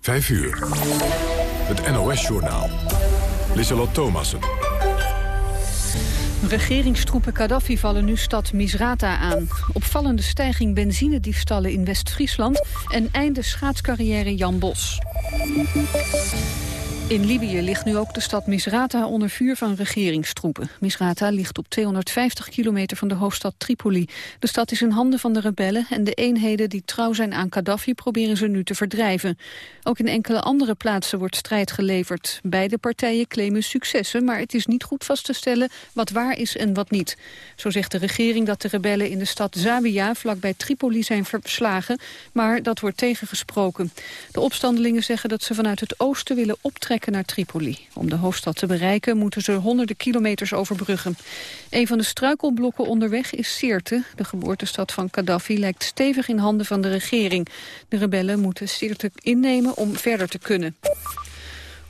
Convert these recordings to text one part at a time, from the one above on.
5 uur. Het NOS-journaal. Lissalot Thomassen. Regeringstroepen Gaddafi vallen nu stad Misrata aan. Opvallende stijging benzinediefstallen in West-Friesland... en einde schaatscarrière Jan Bos. In Libië ligt nu ook de stad Misrata onder vuur van regeringstroepen. Misrata ligt op 250 kilometer van de hoofdstad Tripoli. De stad is in handen van de rebellen en de eenheden die trouw zijn aan Gaddafi proberen ze nu te verdrijven. Ook in enkele andere plaatsen wordt strijd geleverd. Beide partijen claimen successen, maar het is niet goed vast te stellen wat waar is en wat niet. Zo zegt de regering dat de rebellen in de stad Zawiya vlakbij Tripoli zijn verslagen, maar dat wordt tegengesproken. De opstandelingen zeggen dat ze vanuit het oosten willen optrekken naar Tripoli. Om de hoofdstad te bereiken moeten ze honderden kilometers overbruggen. Een van de struikelblokken onderweg is Sirte. De geboortestad van Gaddafi lijkt stevig in handen van de regering. De rebellen moeten Sirte innemen om verder te kunnen.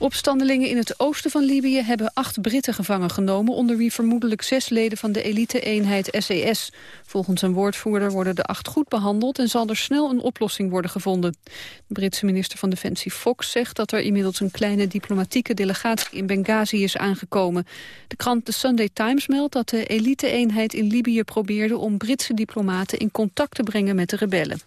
Opstandelingen in het oosten van Libië hebben acht Britten gevangen genomen... onder wie vermoedelijk zes leden van de elite-eenheid SES. Volgens een woordvoerder worden de acht goed behandeld... en zal er snel een oplossing worden gevonden. De Britse minister van Defensie Fox zegt dat er inmiddels... een kleine diplomatieke delegatie in Benghazi is aangekomen. De krant The Sunday Times meldt dat de elite-eenheid in Libië probeerde... om Britse diplomaten in contact te brengen met de rebellen.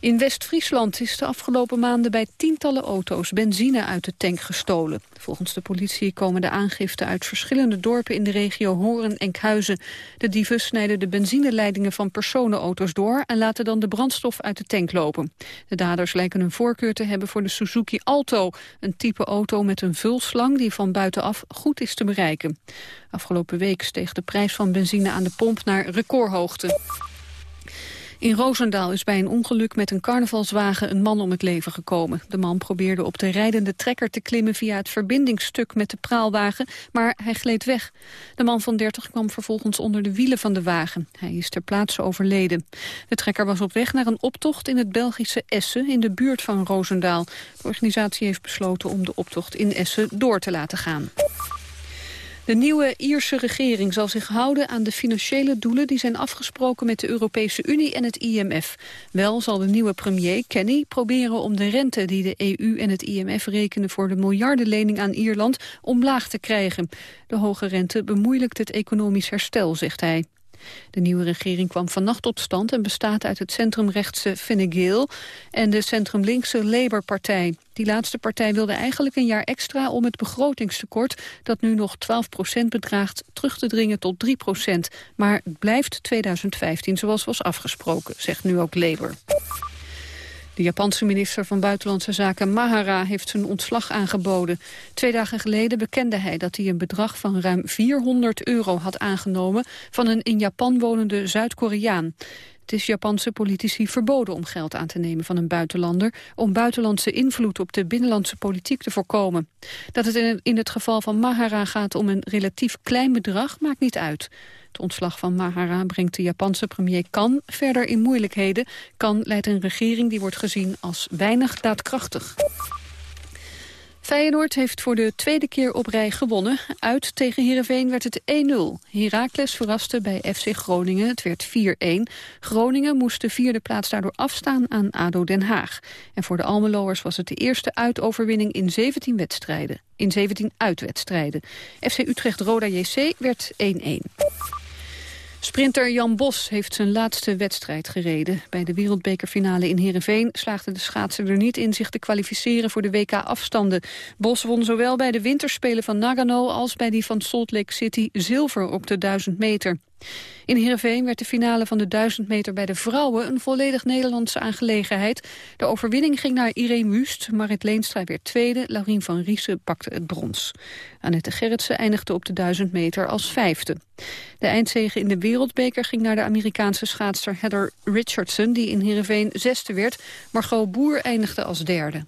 In West-Friesland is de afgelopen maanden bij tientallen auto's benzine uit de tank gestolen. Volgens de politie komen de aangiften uit verschillende dorpen in de regio Horen en Khuizen. De dieven snijden de benzineleidingen van personenauto's door en laten dan de brandstof uit de tank lopen. De daders lijken een voorkeur te hebben voor de Suzuki Alto, een type auto met een vulslang die van buitenaf goed is te bereiken. Afgelopen week steeg de prijs van benzine aan de pomp naar recordhoogte. In Roosendaal is bij een ongeluk met een carnavalswagen een man om het leven gekomen. De man probeerde op de rijdende trekker te klimmen via het verbindingsstuk met de praalwagen, maar hij gleed weg. De man van 30 kwam vervolgens onder de wielen van de wagen. Hij is ter plaatse overleden. De trekker was op weg naar een optocht in het Belgische Essen in de buurt van Roosendaal. De organisatie heeft besloten om de optocht in Essen door te laten gaan. De nieuwe Ierse regering zal zich houden aan de financiële doelen... die zijn afgesproken met de Europese Unie en het IMF. Wel zal de nieuwe premier, Kenny, proberen om de rente... die de EU en het IMF rekenen voor de miljardenlening aan Ierland... omlaag te krijgen. De hoge rente bemoeilijkt het economisch herstel, zegt hij. De nieuwe regering kwam vannacht tot stand en bestaat uit het centrumrechtse Fine Gael en de centrumlinkse Labour-partij. Die laatste partij wilde eigenlijk een jaar extra om het begrotingstekort, dat nu nog 12% bedraagt, terug te dringen tot 3% Maar het blijft 2015 zoals was afgesproken, zegt nu ook Labour. De Japanse minister van Buitenlandse Zaken Mahara heeft zijn ontslag aangeboden. Twee dagen geleden bekende hij dat hij een bedrag van ruim 400 euro had aangenomen van een in Japan wonende Zuid-Koreaan. Het is Japanse politici verboden om geld aan te nemen van een buitenlander... om buitenlandse invloed op de binnenlandse politiek te voorkomen. Dat het in het geval van Mahara gaat om een relatief klein bedrag maakt niet uit. Het ontslag van Mahara brengt de Japanse premier Kan verder in moeilijkheden. Kan leidt een regering die wordt gezien als weinig daadkrachtig. Feyenoord heeft voor de tweede keer op rij gewonnen. Uit tegen Heerenveen werd het 1-0. Heracles verraste bij FC Groningen. Het werd 4-1. Groningen moest de vierde plaats daardoor afstaan aan ADO Den Haag. En voor de Almeloers was het de eerste uitoverwinning in 17 wedstrijden. In 17 uitwedstrijden. FC Utrecht-Roda JC werd 1-1. Sprinter Jan Bos heeft zijn laatste wedstrijd gereden. Bij de wereldbekerfinale in Heerenveen slaagde de schaatser er niet in zich te kwalificeren voor de WK-afstanden. Bos won zowel bij de winterspelen van Nagano als bij die van Salt Lake City zilver op de 1000 meter. In Heerenveen werd de finale van de 1000 meter bij de vrouwen een volledig Nederlandse aangelegenheid. De overwinning ging naar Irene Wust, Marit Leenstra werd tweede, Laurien van Riesen pakte het brons. Annette Gerritsen eindigde op de 1000 meter als vijfde. De eindzege in de wereldbeker ging naar de Amerikaanse schaatster Heather Richardson, die in Heerenveen zesde werd. Margot Boer eindigde als derde.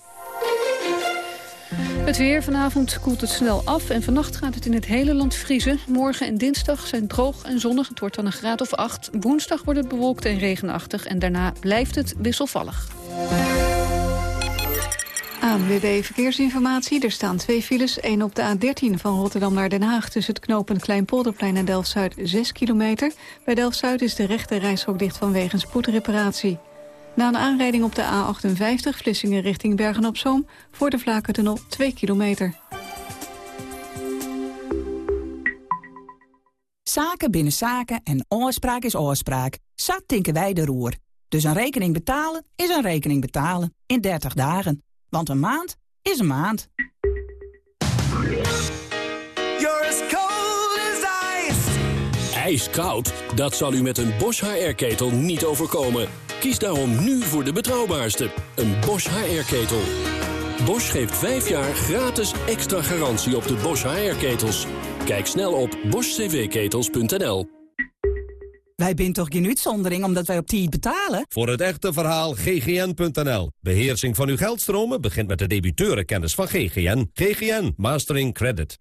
Het weer. Vanavond koelt het snel af en vannacht gaat het in het hele land vriezen. Morgen en dinsdag zijn droog en zonnig. Het wordt dan een graad of acht. Woensdag wordt het bewolkt en regenachtig en daarna blijft het wisselvallig. ANWB Verkeersinformatie. Er staan twee files. één op de A13 van Rotterdam naar Den Haag... tussen het knooppunt Kleinpolderplein en Delft-Zuid 6 kilometer. Bij Delft-Zuid is de rechte reishok dicht vanwege spoedreparatie. Na een aanrijding op de A58 Vlissingen richting Bergen-op-Zoom... voor de Vlakentunnel 2 kilometer. Zaken binnen zaken en oorspraak is oorspraak. Zat tinken wij de roer. Dus een rekening betalen is een rekening betalen. In 30 dagen. Want een maand is een maand. Ijskoud? Dat zal u met een Bosch HR-ketel niet overkomen. Kies daarom nu voor de betrouwbaarste, een Bosch HR-ketel. Bosch geeft 5 jaar gratis extra garantie op de Bosch HR-ketels. Kijk snel op boschcvketels.nl. Wij zijn toch geen uitzondering omdat wij op tijd betalen? Voor het echte verhaal ggn.nl. Beheersing van uw geldstromen begint met de debiteurenkennis van GGN. GGN Mastering Credit.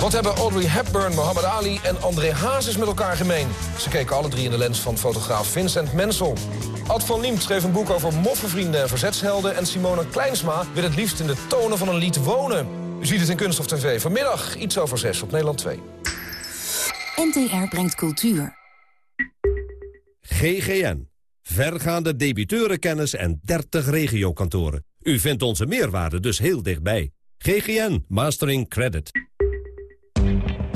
Wat hebben Audrey Hepburn, Muhammad Ali en André Hazes met elkaar gemeen? Ze keken alle drie in de lens van fotograaf Vincent Mensel. Ad van Liemt schreef een boek over moffenvrienden en verzetshelden... en Simone Kleinsma wil het liefst in de tonen van een lied wonen. U ziet het in Kunst of TV. Vanmiddag iets over zes op Nederland 2. NTR brengt cultuur. GGN. Vergaande debiteurenkennis en 30 regiokantoren. U vindt onze meerwaarde dus heel dichtbij. GGN Mastering Credit.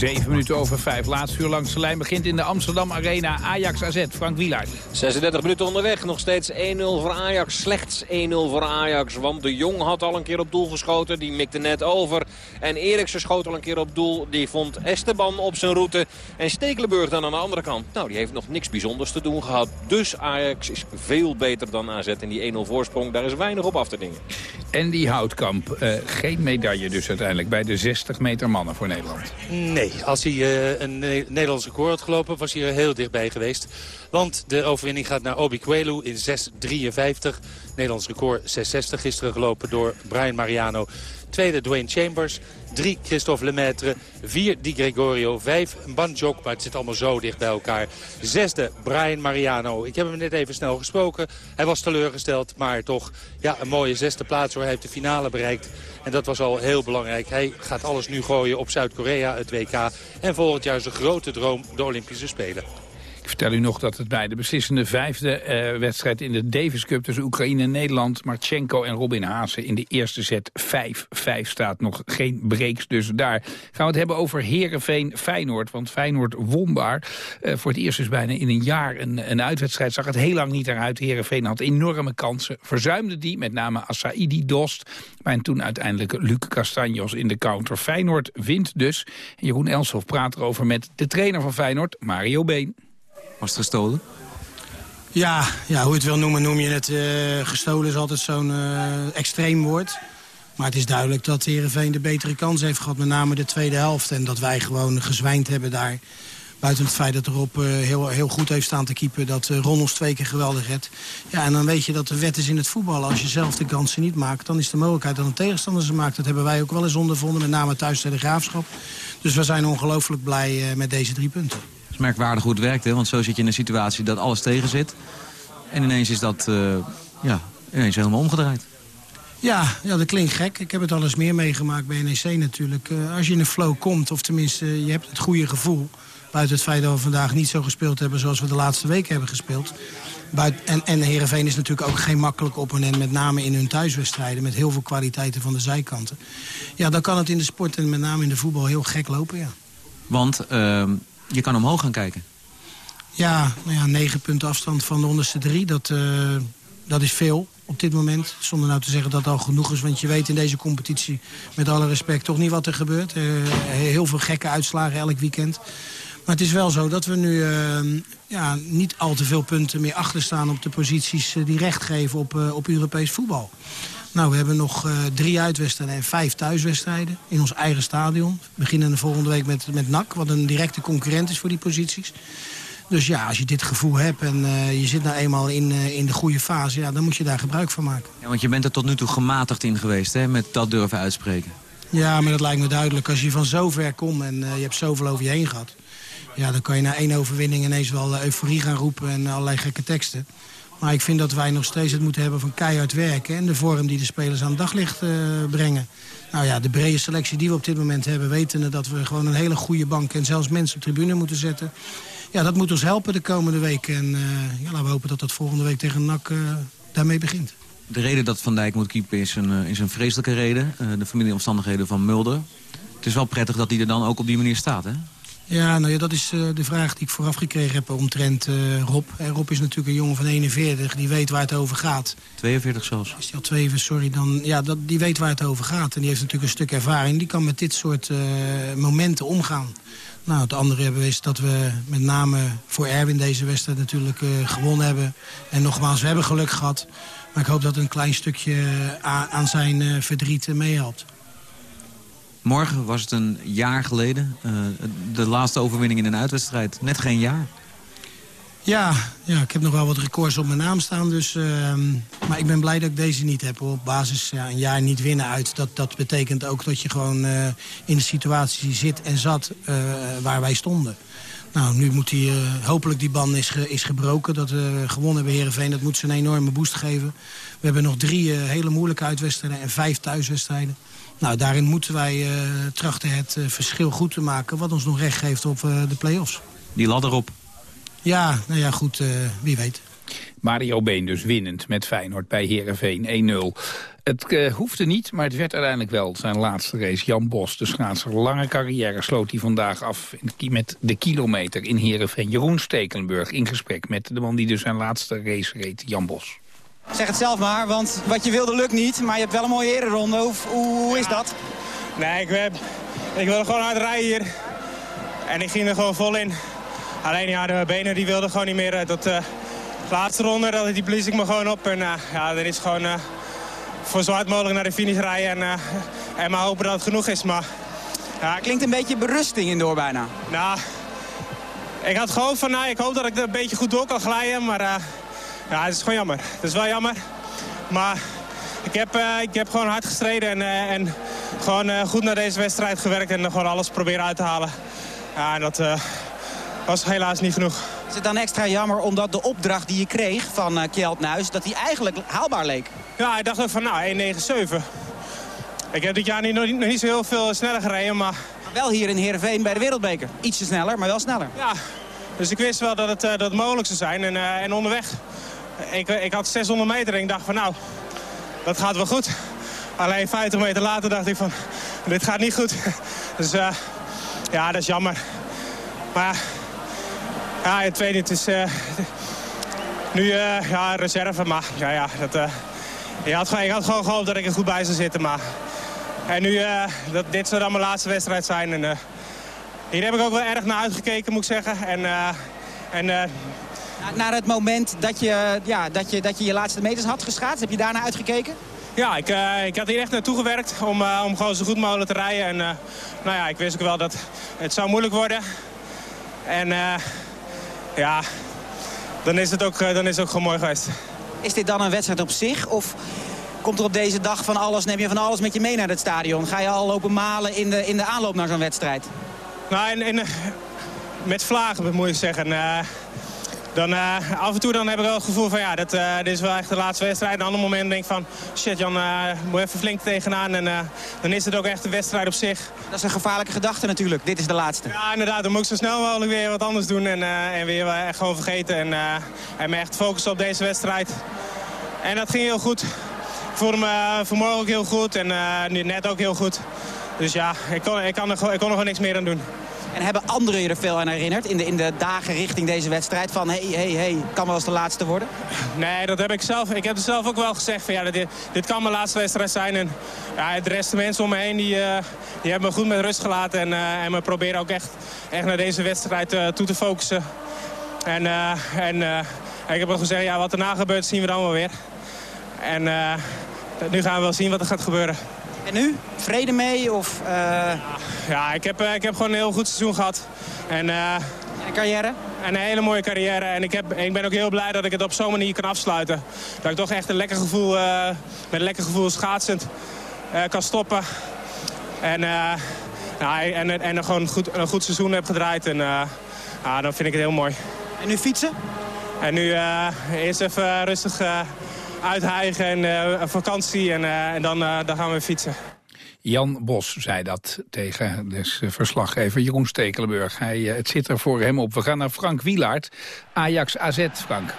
Zeven minuten over vijf. Laatste uur langs de lijn begint in de Amsterdam Arena. Ajax AZ, Frank Wielaert. 36 minuten onderweg. Nog steeds 1-0 voor Ajax. Slechts 1-0 voor Ajax. Want de Jong had al een keer op doel geschoten. Die mikte net over. En Eriksen schoot al een keer op doel. Die vond Esteban op zijn route. En Stekelenburg dan aan de andere kant. Nou, die heeft nog niks bijzonders te doen gehad. Dus Ajax is veel beter dan AZ. En die 1-0 voorsprong, daar is weinig op af te dingen. En die Houtkamp. Uh, geen medaille dus uiteindelijk bij de 60 meter mannen voor Nederland. Nee, als hij uh, een Nederlands record had gelopen, was hij er heel dichtbij geweest. Want de overwinning gaat naar Obi Kwelu in 6.53. Nederlands record 6.60 gisteren gelopen door Brian Mariano. Tweede Dwayne Chambers. Drie Christophe Lemaitre. Vier Di Gregorio. Vijf Banjok. Maar het zit allemaal zo dicht bij elkaar. Zesde Brian Mariano. Ik heb hem net even snel gesproken. Hij was teleurgesteld. Maar toch ja, een mooie zesde plaats hoor. Hij heeft de finale bereikt. En dat was al heel belangrijk. Hij gaat alles nu gooien op Zuid-Korea, het WK. En volgend jaar zijn grote droom de Olympische Spelen. Ik vertel u nog dat het bij de beslissende vijfde uh, wedstrijd in de Davis Cup tussen Oekraïne en Nederland, Marchenko en Robin Haase in de eerste set 5-5 staat. Nog geen breaks, dus daar gaan we het hebben over Herenveen Feyenoord. Want Feyenoord wonbaar. Uh, voor het eerst dus bijna in een jaar een, een uitwedstrijd. Zag het heel lang niet eruit. Herenveen had enorme kansen. Verzuimde die, met name Asaidi Dost. Maar en toen uiteindelijk Luc Castanjos in de counter. Feyenoord wint dus. En Jeroen Elshoff praat erover met de trainer van Feyenoord, Mario Been. Was het gestolen? Ja, ja, hoe je het wil noemen, noem je het. Uh, gestolen is altijd zo'n uh, extreem woord. Maar het is duidelijk dat Heerenveen de betere kans heeft gehad. Met name de tweede helft. En dat wij gewoon gezwijnd hebben daar. Buiten het feit dat erop uh, heel, heel goed heeft staan te keeper. Dat uh, twee keer geweldig redt. Ja, en dan weet je dat de wet is in het voetbal. Als je zelf de kansen niet maakt, dan is de mogelijkheid dat een tegenstander ze maakt. Dat hebben wij ook wel eens ondervonden. Met name thuis tegen de Graafschap. Dus we zijn ongelooflijk blij met deze drie punten merkwaardig hoe het werkt. Hè? Want zo zit je in een situatie dat alles tegen zit. En ineens is dat uh, ja, ineens helemaal omgedraaid. Ja, ja, dat klinkt gek. Ik heb het al eens meer meegemaakt bij NEC natuurlijk. Uh, als je in een flow komt, of tenminste uh, je hebt het goede gevoel... buiten het feit dat we vandaag niet zo gespeeld hebben zoals we de laatste weken hebben gespeeld... Buiten, en, en Heerenveen is natuurlijk ook geen makkelijke opponent... met name in hun thuiswedstrijden, met heel veel kwaliteiten van de zijkanten. Ja, dan kan het in de sport en met name in de voetbal heel gek lopen, ja. Want ehm, je kan omhoog gaan kijken. Ja, nou ja, negen punten afstand van de onderste drie. Dat, uh, dat is veel op dit moment. Zonder nou te zeggen dat het al genoeg is. Want je weet in deze competitie, met alle respect, toch niet wat er gebeurt. Uh, heel veel gekke uitslagen elk weekend. Maar het is wel zo dat we nu uh, ja, niet al te veel punten meer achter staan... op de posities die recht geven op, op Europees voetbal. Nou, we hebben nog drie uitwedstrijden en vijf thuiswedstrijden in ons eigen stadion. We beginnen de volgende week met, met NAC, wat een directe concurrent is voor die posities. Dus ja, als je dit gevoel hebt en je zit nou eenmaal in, in de goede fase... Ja, dan moet je daar gebruik van maken. Ja, want je bent er tot nu toe gematigd in geweest, hè, met dat durven uitspreken. Ja, maar dat lijkt me duidelijk. Als je van zo ver komt en je hebt zoveel over je heen gehad... Ja, dan kan je na één overwinning ineens wel eh, euforie gaan roepen en allerlei gekke teksten. Maar ik vind dat wij nog steeds het moeten hebben van keihard werken... en de vorm die de spelers aan het daglicht uh, brengen. Nou ja, de brede selectie die we op dit moment hebben... weten dat we gewoon een hele goede bank en zelfs mensen op tribune moeten zetten. Ja, dat moet ons helpen de komende weken. En uh, ja, laten we hopen dat dat volgende week tegen NAC uh, daarmee begint. De reden dat Van Dijk moet keepen is een, is een vreselijke reden. de familieomstandigheden van Mulder. Het is wel prettig dat hij er dan ook op die manier staat, hè? Ja, nou ja, dat is uh, de vraag die ik vooraf gekregen heb omtrent uh, Rob. En Rob is natuurlijk een jongen van 41, die weet waar het over gaat. 42 zelfs. Is hij al 42, sorry. Dan, ja, dat, die weet waar het over gaat. En die heeft natuurlijk een stuk ervaring. Die kan met dit soort uh, momenten omgaan. Nou, het andere hebben is dat we met name voor Erwin deze wedstrijd natuurlijk gewonnen hebben. En nogmaals, we hebben geluk gehad. Maar ik hoop dat een klein stukje aan zijn verdriet meehelpt. Morgen was het een jaar geleden. Uh, de laatste overwinning in een uitwedstrijd. Net geen jaar. Ja, ja, ik heb nog wel wat records op mijn naam staan. Dus, uh, maar ik ben blij dat ik deze niet heb. Op basis een jaar niet winnen uit. Dat, dat betekent ook dat je gewoon uh, in de situatie zit en zat uh, waar wij stonden. Nou, nu moet die, hopelijk die band is, is gebroken. Dat we gewonnen hebben Heerenveen. Dat moet ze een enorme boost geven. We hebben nog drie hele moeilijke uitwedstrijden en vijf thuiswedstrijden. Nou, daarin moeten wij uh, trachten het uh, verschil goed te maken... wat ons nog recht geeft op uh, de play-offs. Die ladder op. Ja, nou ja, goed, wie weet. Mario Been dus winnend met Feyenoord bij Heerenveen 1-0. Het uh, hoefde niet, maar het werd uiteindelijk wel zijn laatste race. Jan Bos, de schaatser, lange carrière, sloot hij vandaag af met de kilometer in Heerenveen. Jeroen Stekelenburg in gesprek met de man die dus zijn laatste race reed, Jan Bos. Zeg het zelf maar, want wat je wilde lukt niet. Maar je hebt wel een mooie ereronde. Hoe, hoe is dat? Nee, ik, heb, ik wilde gewoon hard rijden hier. En ik ging er gewoon vol in. Alleen ja, de benen die wilden gewoon niet meer. Dat uh, laatste ronde, dat, die blies ik me gewoon op. En uh, ja, dan is gewoon uh, voor zo hard mogelijk naar de finish rijden. En, en maar hopen dat het genoeg is. Maar, ja, klinkt een beetje berusting in door bijna. Nou, ik had gewoon van, nou, ik hoop dat ik er een beetje goed door kan glijden. Maar ja, het is gewoon jammer. Het is wel jammer. Maar ik heb, uh, ik heb gewoon hard gestreden en, uh, en gewoon uh, goed naar deze wedstrijd gewerkt. En gewoon alles proberen uit te halen. Ja, en dat was helaas niet genoeg. Is het dan extra jammer omdat de opdracht die je kreeg van uh, Kjeld Nuis... dat die eigenlijk haalbaar leek? Ja, ik dacht ook van nou, 1,97. Ik heb dit jaar niet, nog, niet, zo heel veel sneller gereden, maar... maar wel hier in Heerenveen bij de Wereldbeker. Ietsje sneller, maar wel sneller. Ja, dus ik wist wel dat het, dat het mogelijk zou zijn. En, en onderweg ik, ik had 600 meter en ik dacht van nou, dat gaat wel goed. Alleen 50 meter later dacht ik van, dit gaat niet goed. Dus uh, ja, dat is jammer. Maar ja, het tweede, het is uh, nu uh, ja, reserve. Maar ja, ja dat, ik, had, ik had gewoon gehoopt dat ik er goed bij zou zitten. Maar en nu, dat, dit zou dan mijn laatste wedstrijd zijn. En, hier heb ik ook wel erg naar uitgekeken, moet ik zeggen. En, en naar het moment dat je, ja, dat, je, dat je je laatste meters had geschaatst? Heb je daarna uitgekeken? Ja, ik, uh, ik had hier echt naartoe gewerkt om, uh, om gewoon zo goed mogelijk te rijden. En uh, nou ja, ik wist ook wel dat het zou moeilijk worden. En ja, dan is, het ook, dan is het ook gewoon mooi geweest. Is dit dan een wedstrijd op zich? Of komt er op deze dag van alles, neem je van alles met je mee naar het stadion? Ga je al lopen malen in de, in de aanloop naar zo'n wedstrijd? Nou, in, in, met vlagen moet ik zeggen dan uh, af en toe dan heb ik wel het gevoel van ja, dat, uh, dit is wel echt de laatste wedstrijd. En een ander moment denk ik van shit Jan, uh, moet even flink tegenaan. En dan is het ook echt een wedstrijd op zich. Dat is een gevaarlijke gedachte natuurlijk. Dit is de laatste. Ja, inderdaad. Dan moet ik zo snel mogelijk weer wat anders doen. En, en weer echt gewoon vergeten. En, en me echt focussen op deze wedstrijd. En dat ging heel goed. Ik voelde me vanmorgen ook heel goed. En nu net ook heel goed. Dus ja, ik kon, ik, kan er, ik kon er gewoon niks meer aan doen. En hebben anderen je er veel aan herinnerd in de, in de dagen richting deze wedstrijd? Van hé, hé, hé, kan wel eens de laatste worden? Nee, dat heb ik zelf. Ik heb er zelf ook wel gezegd van ja, dit, dit kan mijn laatste wedstrijd zijn. En ja, de rest de mensen om me heen die, uh, die hebben me goed met rust gelaten. En, uh, en me proberen ook echt, echt naar deze wedstrijd uh, toe te focussen. En, en ik heb ook gezegd, ja, wat erna gebeurt zien we dan wel weer. En nu gaan we wel zien wat er gaat gebeuren. En nu? Vrede mee? Of, uh... Ja, ik heb, ik heb gewoon een heel goed seizoen gehad. En, uh, en carrière? En een hele mooie carrière. En ik, heb, ik ben ook heel blij dat ik het op zo'n manier kan afsluiten. Dat ik toch echt een lekker gevoel, uh, met een lekker gevoel schaatsend kan stoppen. En, ja, en, en gewoon goed, een goed seizoen heb gedraaid. En ja, dan vind ik het heel mooi. En nu fietsen? En nu eerst even rustig uithijgen en uh, vakantie en, uh, en dan, uh, dan gaan we fietsen. Jan Bos zei dat tegen dus verslaggever Jeroen Stekelenburg. Hij, het zit er voor hem op. We gaan naar Frank Wielaert, Ajax AZ, Frank.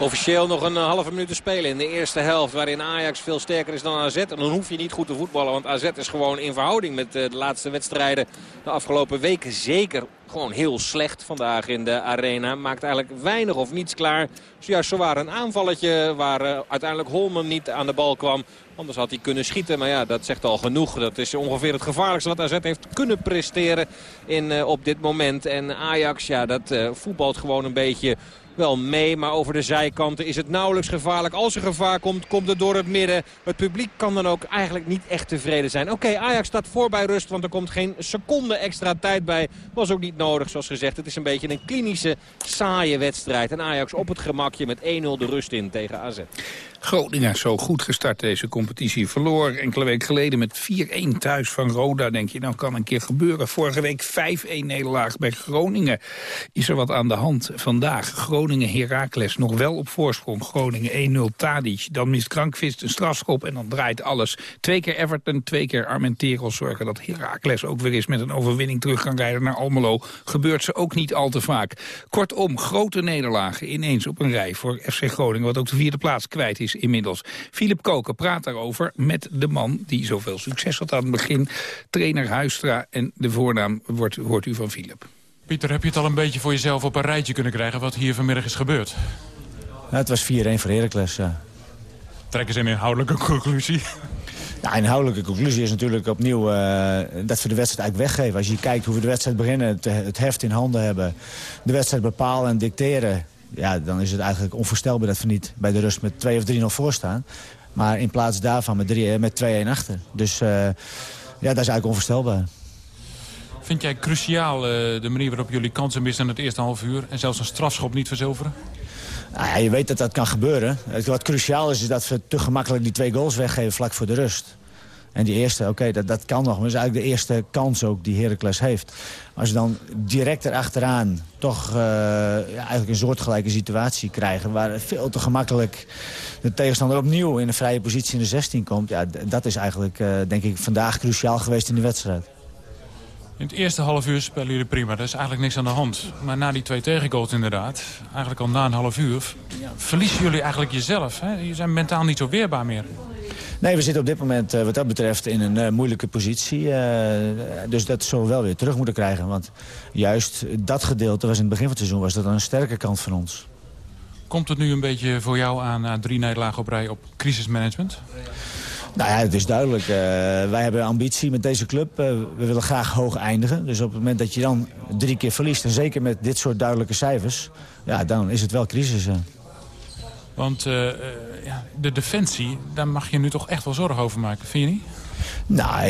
Officieel nog een halve minuut te spelen in de eerste helft. Waarin Ajax veel sterker is dan AZ. En dan hoef je niet goed te voetballen. Want AZ is gewoon in verhouding met de laatste wedstrijden de afgelopen weken zeker gewoon heel slecht vandaag in de arena. Maakt eigenlijk weinig of niets klaar. Zojuist zo waren een aanvalletje waar uh, uiteindelijk Holman niet aan de bal kwam. Anders had hij kunnen schieten. Maar ja, dat zegt al genoeg. Dat is ongeveer het gevaarlijkste wat AZ heeft kunnen presteren in, op dit moment. En Ajax, ja, dat voetbalt gewoon een beetje wel mee. Maar over de zijkanten is het nauwelijks gevaarlijk. Als er gevaar komt, komt het door het midden. Het publiek kan dan ook eigenlijk niet echt tevreden zijn. Oké, Ajax staat voor bij rust, want er komt geen seconde extra tijd bij. Was ook niet nodig, zoals gezegd. Het is een beetje een klinische, saaie wedstrijd. En Ajax op het gemakje met 1-0 de rust in tegen AZ. Groningen zo goed gestart deze competitie. Verloor enkele weken geleden met 4-1 thuis van Roda. Denk je, nou kan een keer gebeuren. Vorige week 5-1 nederlaag bij Groningen. Is er wat aan de hand vandaag? Groningen Heracles nog wel op voorsprong. Groningen 1-0 Tadic. Dan mist Krankvist een strafschop en dan draait alles. Twee keer Everton, twee keer Armenteros zorgen dat Heracles ook weer eens met een overwinning terug kan rijden naar Almelo. Gebeurt ze ook niet al te vaak. Kortom, grote nederlagen ineens op een rij voor FC Groningen. Wat ook de vierde plaats kwijt is inmiddels. Philip Koken praat daarover met de man die zoveel succes had aan het begin. Trainer Huistra en de voornaam wordt, hoort u van Philip. Pieter, heb je het al een beetje voor jezelf op een rijtje kunnen krijgen... wat hier vanmiddag is gebeurd? Ja, het was 4-1 voor Heracles, ja. Trek eens een inhoudelijke conclusie. Ja, inhoudelijke conclusie is natuurlijk opnieuw uh, dat we de wedstrijd eigenlijk weggeven. Als je kijkt hoe we de wedstrijd beginnen, het, het heft in handen hebben... de wedstrijd bepalen en dicteren ja, dan is het eigenlijk onvoorstelbaar dat we niet bij de rust met 2 of 3-0 voor staan. Maar in plaats daarvan met, met 2-1 achter. Dus uh, ja, dat is eigenlijk onvoorstelbaar. Vind jij cruciaal uh, de manier waarop jullie kansen missen in het eerste half uur... en zelfs een strafschop niet verzilveren? Nou ja, je weet dat dat kan gebeuren. Wat cruciaal is, is dat we te gemakkelijk die twee goals weggeven vlak voor de rust. En die eerste, oké, dat, dat kan nog. Maar dat is eigenlijk de eerste kans ook die Heracles heeft. Als je dan direct erachteraan toch ja, eigenlijk een soortgelijke situatie krijgen... waar veel te gemakkelijk de tegenstander opnieuw in een vrije positie in de 16 komt... Ja, dat is eigenlijk, uh, denk ik, vandaag cruciaal geweest in de wedstrijd. In het eerste half uur spelen jullie prima. Er is eigenlijk niks aan de hand. Maar na die twee tegengoals inderdaad, eigenlijk al na een half uur... Ja, verliezen jullie eigenlijk jezelf. Hè? Je zijn mentaal niet zo weerbaar meer. Nee, we zitten op dit moment uh, wat dat betreft in een uh, moeilijke positie. Uh, dus dat zullen we wel weer terug moeten krijgen. Want juist dat gedeelte was in het begin van het seizoen was dat een sterke kant van ons. Komt het nu een beetje voor jou aan na drie nederlagen op rij op crisismanagement? Nou ja, het is duidelijk. Uh, wij hebben ambitie met deze club. Uh, we willen graag hoog eindigen. Dus op het moment dat je dan drie keer verliest... en zeker met dit soort duidelijke cijfers... ja, dan is het wel crisis. Uh. Want ja, de defensie, daar mag je nu toch echt wel zorgen over maken. Vind je niet? Nou,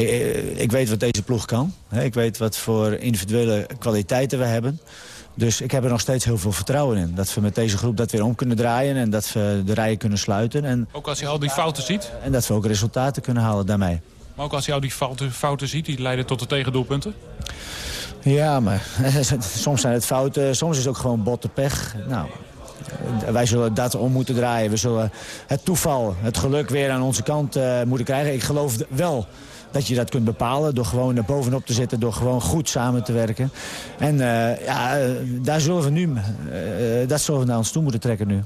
ik weet wat deze ploeg kan. Ik weet wat voor individuele kwaliteiten we hebben. Dus ik heb er nog steeds heel veel vertrouwen in. Dat we met deze groep dat weer om kunnen draaien en dat we de rijen kunnen sluiten. En, ook als je al die fouten ziet? En dat we ook resultaten kunnen halen daarmee. Maar ook als je al die fouten, fouten ziet, die leiden tot de tegendoelpunten? Ja, maar soms zijn het fouten, soms is het ook gewoon botte pech. Nou, wij zullen dat om moeten draaien. We zullen het toeval, het geluk weer aan onze kant uh, moeten krijgen. Ik geloof wel dat je dat kunt bepalen door gewoon er bovenop te zitten, door gewoon goed samen te werken. En uh, ja, daar zullen we nu, uh, dat zullen we naar ons toe moeten trekken nu.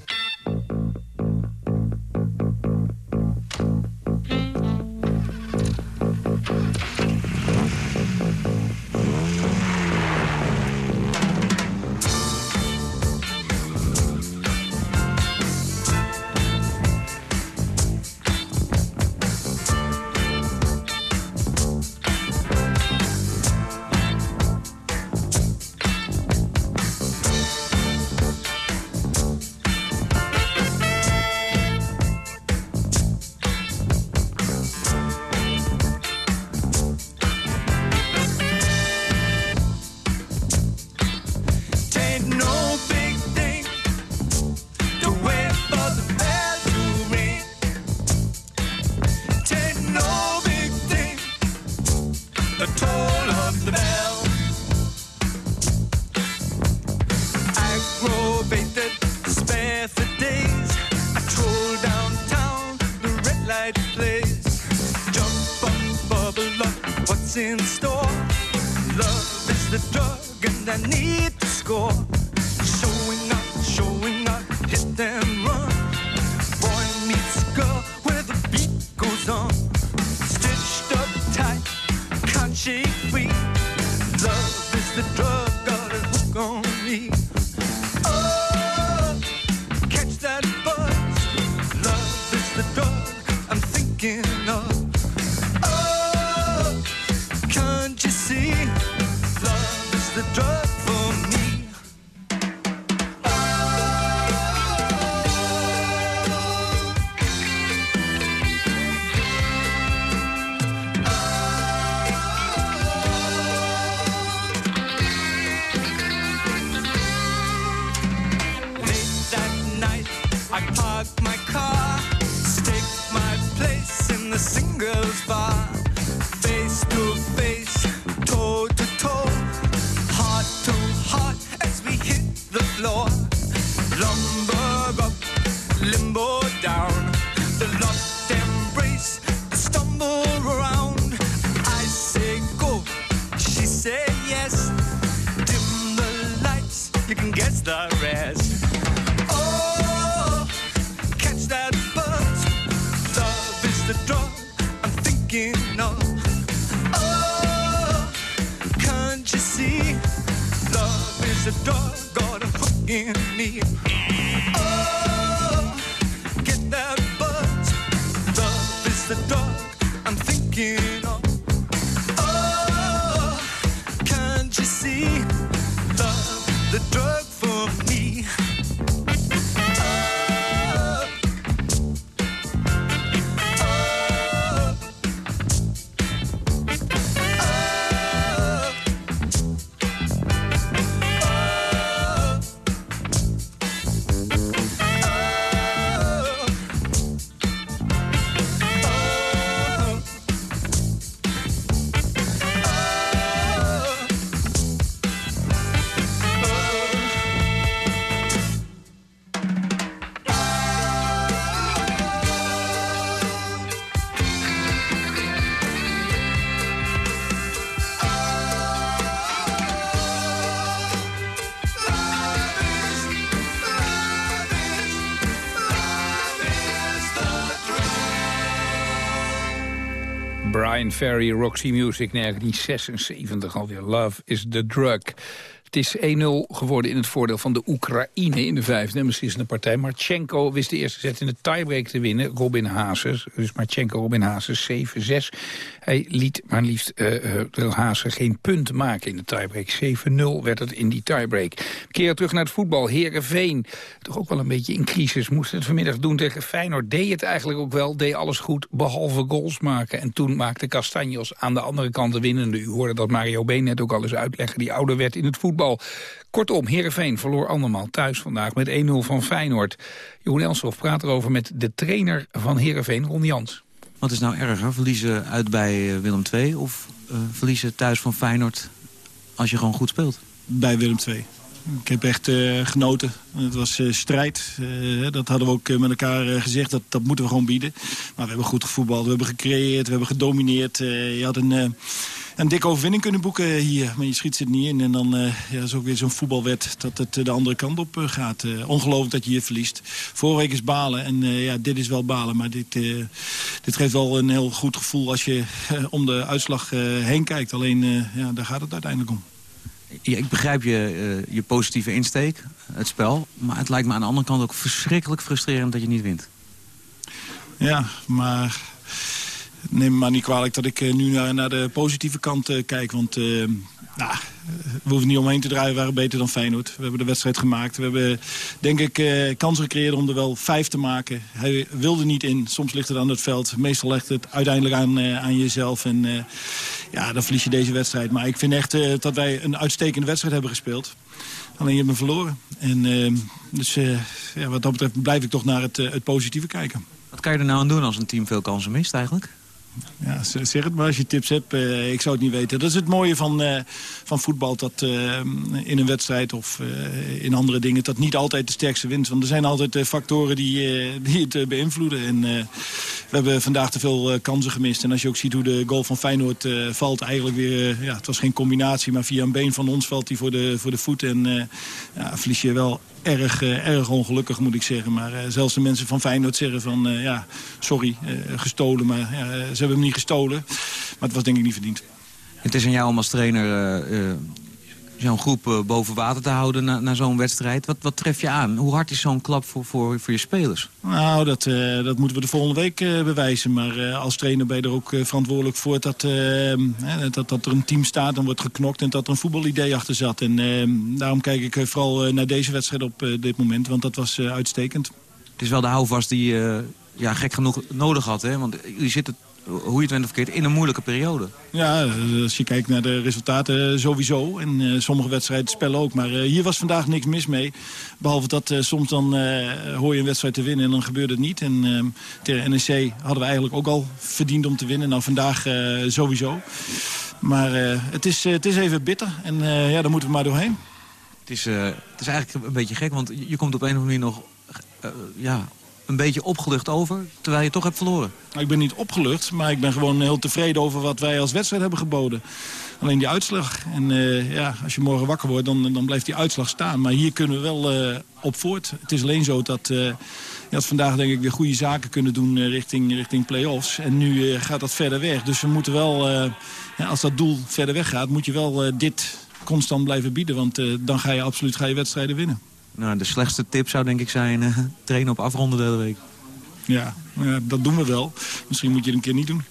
Ferry, Roxy Music, 1976 alweer. Love is the drug. Het is 1-0 geworden in het voordeel van de Oekraïne in de vijfde en beslissende partij. Marchenko wist de eerste set in de tiebreak te winnen. Robin Hazes, dus Marchenko, Robin Hazes 7-6. Hij liet maar liefst uh, uh, Hazes geen punt maken in de tiebreak. 7-0 werd het in die tiebreak. Keren terug naar het voetbal. Herenveen, toch ook wel een beetje in crisis. Moest het vanmiddag doen tegen Feyenoord. Deed het eigenlijk ook wel, deed alles goed, behalve goals maken. En toen maakte Castanjos aan de andere kant de winnende. U hoorde dat Mario Been net ook al eens uitleggen. Die ouder werd in het voetbal. Kortom, Heerenveen verloor andermaal thuis vandaag met 1-0 van Feyenoord. Jeroen Elshoff praat erover met de trainer van Heerenveen, Ron Jans. Wat is nou erger, verliezen uit bij Willem II... of uh, verliezen thuis van Feyenoord als je gewoon goed speelt? Bij Willem II. Ik heb echt uh, genoten. Het was uh, strijd. Uh, dat hadden we ook met elkaar gezegd. Dat, dat moeten we gewoon bieden. Maar we hebben goed gevoetbald. We hebben gecreëerd. We hebben gedomineerd. je had een, een dikke overwinning kunnen boeken hier. Maar je schiet ze niet in. En dan uh, ja, is ook weer zo'n voetbalwet dat het de andere kant op uh, gaat. Uh, ongelooflijk dat je hier verliest. Vorige week is balen. En ja, dit is wel balen. Maar dit, dit geeft wel een heel goed gevoel als je om de uitslag heen kijkt. Alleen, ja, daar gaat het uiteindelijk om. Ja, ik begrijp je, je positieve insteek, het spel. Maar het lijkt me aan de andere kant ook verschrikkelijk frustrerend dat je niet wint. Ja, maar neem me maar niet kwalijk dat ik uh, nu naar, naar, de positieve kant uh, kijk. Want uh, we hoeven niet omheen te draaien, we waren beter dan Feyenoord. We hebben de wedstrijd gemaakt. We hebben, denk ik, kansen gecreëerd om er wel vijf te maken. Hij wilde niet in. Soms ligt het aan het veld. Meestal ligt het uiteindelijk aan, aan jezelf. En ja, dan verlies je deze wedstrijd. Maar ik vind echt dat wij een uitstekende wedstrijd hebben gespeeld. Alleen je hebt hem verloren. En, dus ja, wat dat betreft blijf ik toch naar het, het positieve kijken. Wat kan je er nou aan doen als een team veel kansen mist eigenlijk? Ja, zeg het maar als je tips hebt. Eh, ik zou het niet weten. Dat is het mooie van, eh, van voetbal. Dat eh, in een wedstrijd of in andere dingen... dat niet altijd de sterkste wint. Want er zijn altijd factoren die, die het beïnvloeden. En we hebben vandaag te veel kansen gemist. En als je ook ziet hoe de goal van Feyenoord valt... eigenlijk weer... ja, het was geen combinatie, maar via een been van ons valt hij voor de, voor de voet. En ja, verlies je wel erg, eh, erg ongelukkig, moet ik zeggen. Maar eh, zelfs de mensen van Feyenoord zeggen van... eh, ja, sorry, gestolen, maar ze hebben hem niet gestolen. Maar het was denk ik niet verdiend. Het is aan jou om als trainer zo'n groep eh, boven water te houden na, na zo'n wedstrijd. Wat, wat tref je aan? Hoe hard is zo'n klap voor, voor, voor je spelers? Nou, dat, eh, dat moeten we de volgende week eh, bewijzen. Maar als trainer ben je er ook verantwoordelijk voor dat, eh, hè, dat, dat er een team staat en wordt geknokt... en dat er een voetbalidee achter zat. En eh, daarom kijk ik vooral naar deze wedstrijd op dit moment, want dat was uitstekend. Het is wel de houvast die je ja, gek genoeg nodig had. Hè? Want jullie zitten, hoe je het bent of verkeerd, in een moeilijke periode. Ja, als je kijkt naar de resultaten eh, sowieso. En eh, sommige wedstrijden spellen ook. Maar eh, hier was vandaag niks mis mee. Behalve dat soms dan hoor je een wedstrijd te winnen en dan gebeurt het niet. En eh, tegen NEC hadden we eigenlijk ook al verdiend om te winnen. Nou, vandaag sowieso. Maar het, is, het is even bitter. En ja, daar moeten we maar doorheen. Het is, het is eigenlijk een beetje gek, want je- komt op een of andere manier nog ja, een beetje opgelucht over, terwijl je toch hebt verloren. Nou, Ik ben niet opgelucht, maar ik ben gewoon heel tevreden over wat wij als wedstrijd hebben geboden. Alleen die uitslag. En eh, ja, als je morgen wakker wordt, dan, dan blijft die uitslag staan. Maar hier kunnen we wel eh, op voort. Het is alleen zo dat, had vandaag denk ik weer goede zaken kunnen doen richting, richting play-offs. En nu gaat dat verder weg. Dus we moeten wel, ja, als dat doel verder weg gaat, moet je wel dit constant blijven bieden. Want dan ga je absoluut ga je wedstrijden winnen. Nou, de slechtste tip zou denk ik zijn eh, trainen op afronden de hele week. Ja, dat doen we wel. Misschien moet je het een keer niet doen.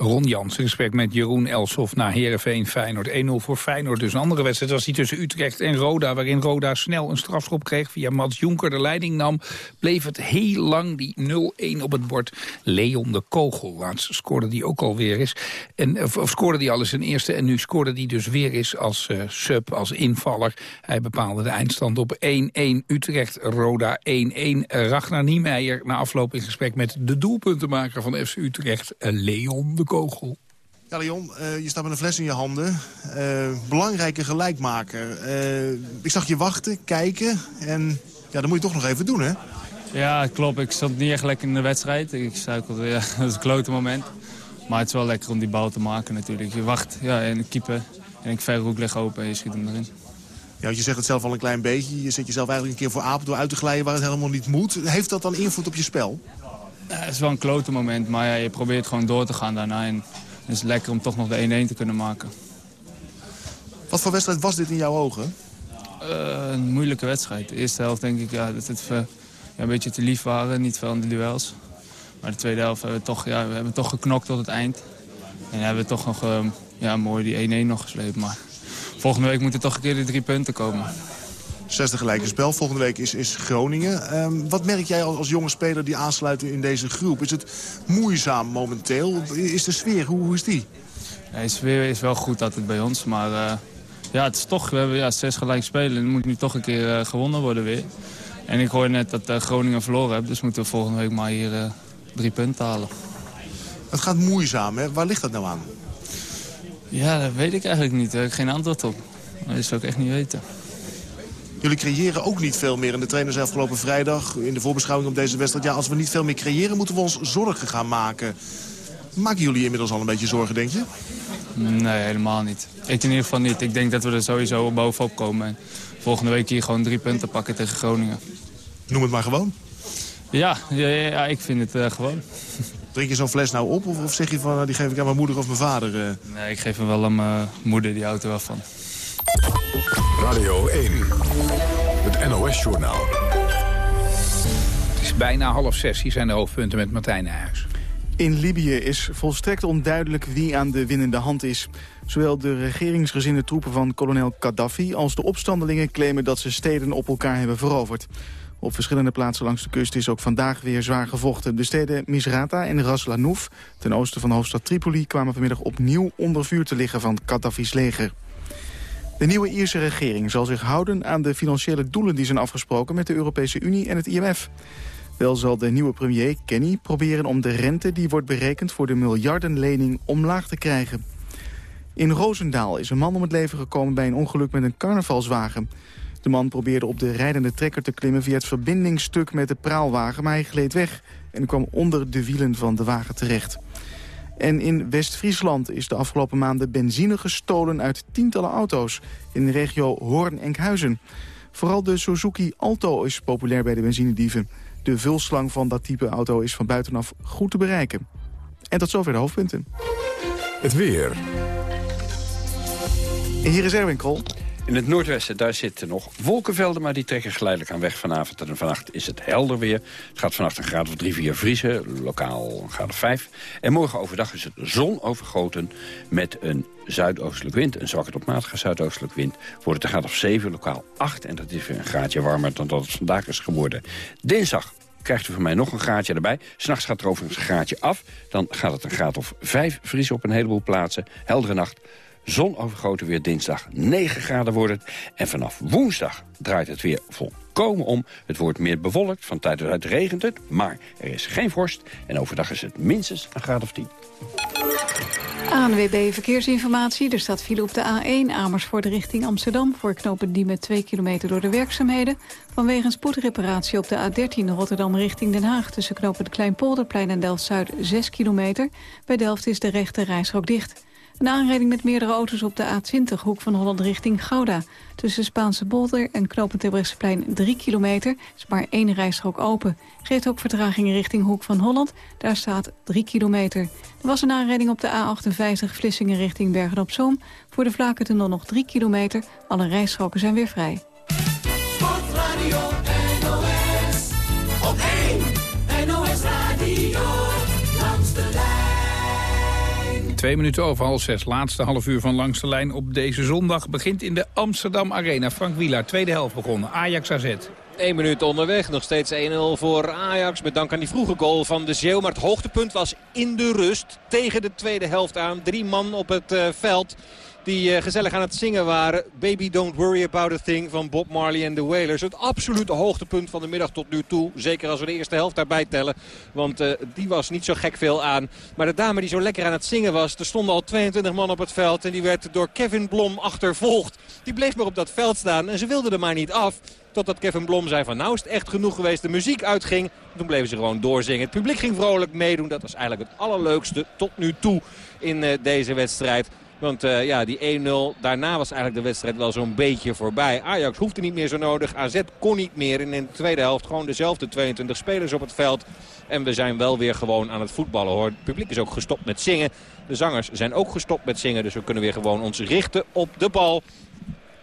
Ron Jans in gesprek met Jeroen Elsof naar Heerenveen Feyenoord. 1-0 voor Feyenoord. Dus een andere wedstrijd was die tussen Utrecht en Roda... waarin Roda snel een strafschop kreeg via Mats Jonker de leiding nam. Bleef het heel lang die 0-1 op het bord. Leon de Kogel, laatst scoorde die ook alweer eens. En, of, scoorde die al eens een eerste en nu scoorde die dus weer eens als eh, sub, als invaller. Hij bepaalde de eindstand op 1-1 Utrecht, Roda 1-1. Ragnar Niemeyer na afloop in gesprek met de doelpuntenmaker van FC Utrecht, eh, Leon de Kogel. Ja, Leon, eh, je staat met een fles in je handen. Eh, belangrijke gelijkmaker. Eh, ik zag je wachten, kijken. En ja, dat moet je toch nog even doen, hè? Ja, klopt. Ik stond niet echt lekker in de wedstrijd. Ik suikelde, ja, dat is een klote moment. Maar het is wel lekker om die bal te maken natuurlijk. Je wacht ja, en keeper en ik verre hoek ligt open en je schiet hem erin. Ja, je zegt het zelf al een klein beetje. Je zet jezelf eigenlijk een keer voor apen door uit te glijden waar het helemaal niet moet. Heeft dat dan invloed op je spel? Ja, het is wel een klote moment, maar ja, je probeert gewoon door te gaan daarna. En het is lekker om toch nog de 1-1 te kunnen maken. Wat voor wedstrijd was dit in jouw ogen? Eh, een moeilijke wedstrijd. De eerste helft denk ik ja, dat het ja, een beetje te lief waren, niet veel in de duels. Maar de tweede helft hebben we toch, ja, we hebben toch geknokt tot het eind. En hebben we toch nog eh, ja, mooi die 1-1 nog gesleept. Maar volgende week moeten toch een keer de drie punten komen. Zesde gelijke spel. Volgende week is, is Groningen. Ehm, wat merk jij als, als jonge speler die aansluiten in deze groep? Is het moeizaam momenteel? Is de sfeer, hoe, hoe is die? Ja, de sfeer is wel goed altijd bij ons, maar eh, ja, het is toch, we hebben ja, zes gelijk spelen en er moet nu toch een keer eh, gewonnen worden weer. En ik hoor net dat eh, Groningen verloren heeft, dus moeten we volgende week maar hier drie punten halen. Het gaat moeizaam, hè? Waar ligt dat nou aan? Ja, dat weet ik eigenlijk niet. Daar heb ik geen antwoord op. Dat zou ik echt niet weten. Jullie creëren ook niet veel meer. En de trainer zei afgelopen vrijdag in de voorbeschouwing op deze wedstrijd... ja, als we niet veel meer creëren, moeten we ons zorgen gaan maken. Maken jullie inmiddels al een beetje zorgen, denk je? Nee, helemaal niet. Ik in ieder geval niet. Ik denk dat we er sowieso bovenop komen. En volgende week hier gewoon drie punten pakken tegen Groningen. Noem het maar gewoon. Ja, ja, ik vind het eh, gewoon. Drink je zo'n fles nou op of, of zeg je van nou, die geef ik aan mijn moeder of mijn vader? eh? Nee, ik geef hem wel aan mijn moeder, die houdt er wel van. Radio 1. Het NOS-journaal. Het is bijna half zes. Hier zijn de hoofdpunten met Martijn Nijhuis. In Libië is volstrekt onduidelijk wie aan de winnende hand is. Zowel de regeringsgezinde troepen van kolonel Gaddafi... als de opstandelingen claimen dat ze steden op elkaar hebben veroverd. Op verschillende plaatsen langs de kust is ook vandaag weer zwaar gevochten. De steden Misrata en Ras Lanouf, ten oosten van hoofdstad Tripoli... kwamen vanmiddag opnieuw onder vuur te liggen van Gaddafi's leger. De nieuwe Ierse regering zal zich houden aan de financiële doelen die zijn afgesproken met de Europese Unie en het IMF. Wel zal de nieuwe premier, Kenny, proberen om de rente... die wordt berekend voor de miljardenlening omlaag te krijgen. In Roosendaal is een man om het leven gekomen bij een ongeluk met een carnavalswagen. De man probeerde op de rijdende trekker te klimmen via het verbindingsstuk met de praalwagen... maar hij gleed weg en kwam onder de wielen van de wagen terecht. En in West-Friesland is de afgelopen maanden benzine gestolen uit tientallen auto's in de regio Hoorn-Enkhuizen. Vooral de Suzuki Alto is populair bij de benzinedieven. De vulslang van dat type auto is van buitenaf goed te bereiken. En tot zover de hoofdpunten. Het weer. En hier is Erwin Krol. In het noordwesten, daar zitten nog wolkenvelden... maar die trekken geleidelijk aan weg vanavond. En vannacht is het helder weer. Het gaat vannacht een graad of 3, 4 vriezen. Lokaal een graad of 5. En morgen overdag is het zon overgoten met een zuidoostelijke wind. Een zwakke tot matige zuidoostelijke wind. Wordt het een graad of 7, lokaal 8. En dat is weer een graadje warmer dan dat het vandaag is geworden. Dinsdag krijgt u van mij nog een graadje erbij. S'nachts gaat er overigens een graadje af. Dan gaat het een graad of 5 vriezen op een heleboel plaatsen. Heldere nacht. Zon overgoten weer dinsdag 9 graden worden. En vanaf woensdag draait het weer volkomen om. Het wordt meer bewolkt, van tijd tot tijd regent het. Maar er is geen vorst en overdag is het minstens een graad of 10. ANWB Verkeersinformatie. Er staat file op de A1 Amersfoort richting Amsterdam... voor knopen die met 2 kilometer door de werkzaamheden. Vanwege een spoedreparatie op de A13 Rotterdam richting Den Haag... tussen knopen de Kleinpolderplein en Delft-Zuid 6 kilometer. Bij Delft is de rechte reisrook dicht. Een aanrijding met meerdere auto's op de A20, hoek van Holland richting Gouda. Tussen Spaanse Bolder en Knopend Terbrechtseplein 3 kilometer is maar één rijstrook open. Geeft ook vertraging richting hoek van Holland, daar staat 3 kilometer. Er was een aanrijding op de A58 Vlissingen richting Bergen-op-Zoom. Voor de Vlakentunnel nog 3 kilometer, alle rijstroken zijn weer vrij. Twee minuten over half zes. Laatste half uur van Langs de Lijn op deze zondag begint in de Amsterdam Arena. Frank Wielar, tweede helft begonnen. Ajax AZ. 1 minuut onderweg. Nog steeds 1-0 voor Ajax. Met dank aan die vroege goal van de Zeeuw. Maar het hoogtepunt was in de rust. Tegen de tweede helft aan. Drie man op het uh, veld die uh, gezellig aan het zingen waren. Baby Don't Worry About a Thing van Bob Marley en de Wailers. Het absolute hoogtepunt van de middag tot nu toe. Zeker als we de eerste helft daarbij tellen. Want uh, die was niet zo gek veel aan. Maar de dame die zo lekker aan het zingen was. Er stonden al 22 man op het veld. En die werd door Kevin Blom achtervolgd. Die bleef maar op dat veld staan. En ze wilde er maar niet af. Totdat Kevin Blom zei van nou is het echt genoeg geweest. De muziek uitging. Toen bleven ze gewoon doorzingen. Het publiek ging vrolijk meedoen. Dat was eigenlijk het allerleukste tot nu toe in uh, deze wedstrijd. Want uh, ja, die 1-0, daarna was eigenlijk de wedstrijd wel zo'n beetje voorbij. Ajax hoefde niet meer zo nodig. AZ kon niet meer. En in de tweede helft gewoon dezelfde 22 spelers op het veld. En we zijn wel weer gewoon aan het voetballen hoor. Het publiek is ook gestopt met zingen. De zangers zijn ook gestopt met zingen. Dus we kunnen weer gewoon ons richten op de bal.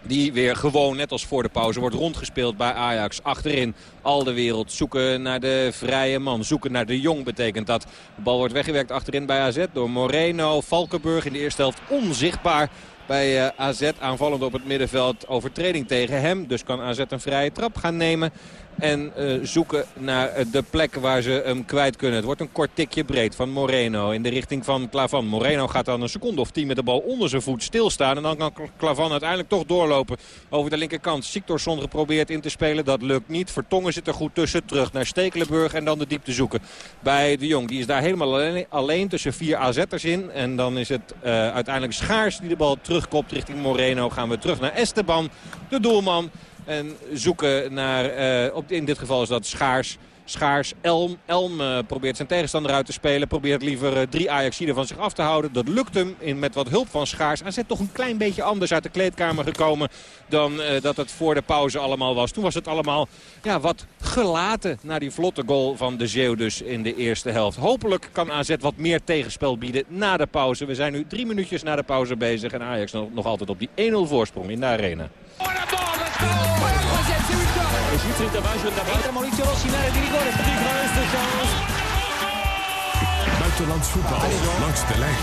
Die weer gewoon, net als voor de pauze, wordt rondgespeeld bij Ajax. Achterin al de wereld zoeken naar de vrije man. Zoeken naar de jong betekent dat. De bal wordt weggewerkt achterin bij AZ door Moreno. Valkenburg in de eerste helft onzichtbaar bij uh, AZ. Aanvallend op het middenveld overtreding tegen hem. Dus kan AZ een vrije trap gaan nemen. En uh, zoeken naar de plek waar ze hem kwijt kunnen. Het wordt een kort tikje breed van Moreno in de richting van Klavan. Moreno gaat dan een seconde of tien met de bal onder zijn voet stilstaan. En dan kan Klavan uiteindelijk toch doorlopen over de linkerkant. Siktorsson geprobeerd in te spelen. Dat lukt niet. Vertongen zit er goed tussen. Terug naar Stekelenburg en dan de diepte zoeken bij de Jong. Die is daar helemaal alleen, alleen tussen vier AZ'ers in. En dan is het uh, uiteindelijk Schaars die de bal terugkopt richting Moreno. Gaan we terug naar Esteban, de doelman. En zoeken naar, uh, op, in dit geval is dat Schaars. Schaars, Elm. Elm uh, probeert zijn tegenstander uit te spelen. Probeert liever uh, drie Ajaxiden van zich af te houden. Dat lukt hem in, met wat hulp van Schaars. Zet toch een klein beetje anders uit de kleedkamer gekomen dan dat het voor de pauze allemaal was. Toen was het allemaal ja, wat gelaten na die vlotte goal van de Zeeuw dus in de eerste helft. Hopelijk kan AZ wat meer tegenspel bieden na de pauze. We zijn nu drie minuutjes na de pauze bezig. En Ajax nog, nog altijd op die 1-0 voorsprong in de arena. Buitenlands voetbal langs de lijn.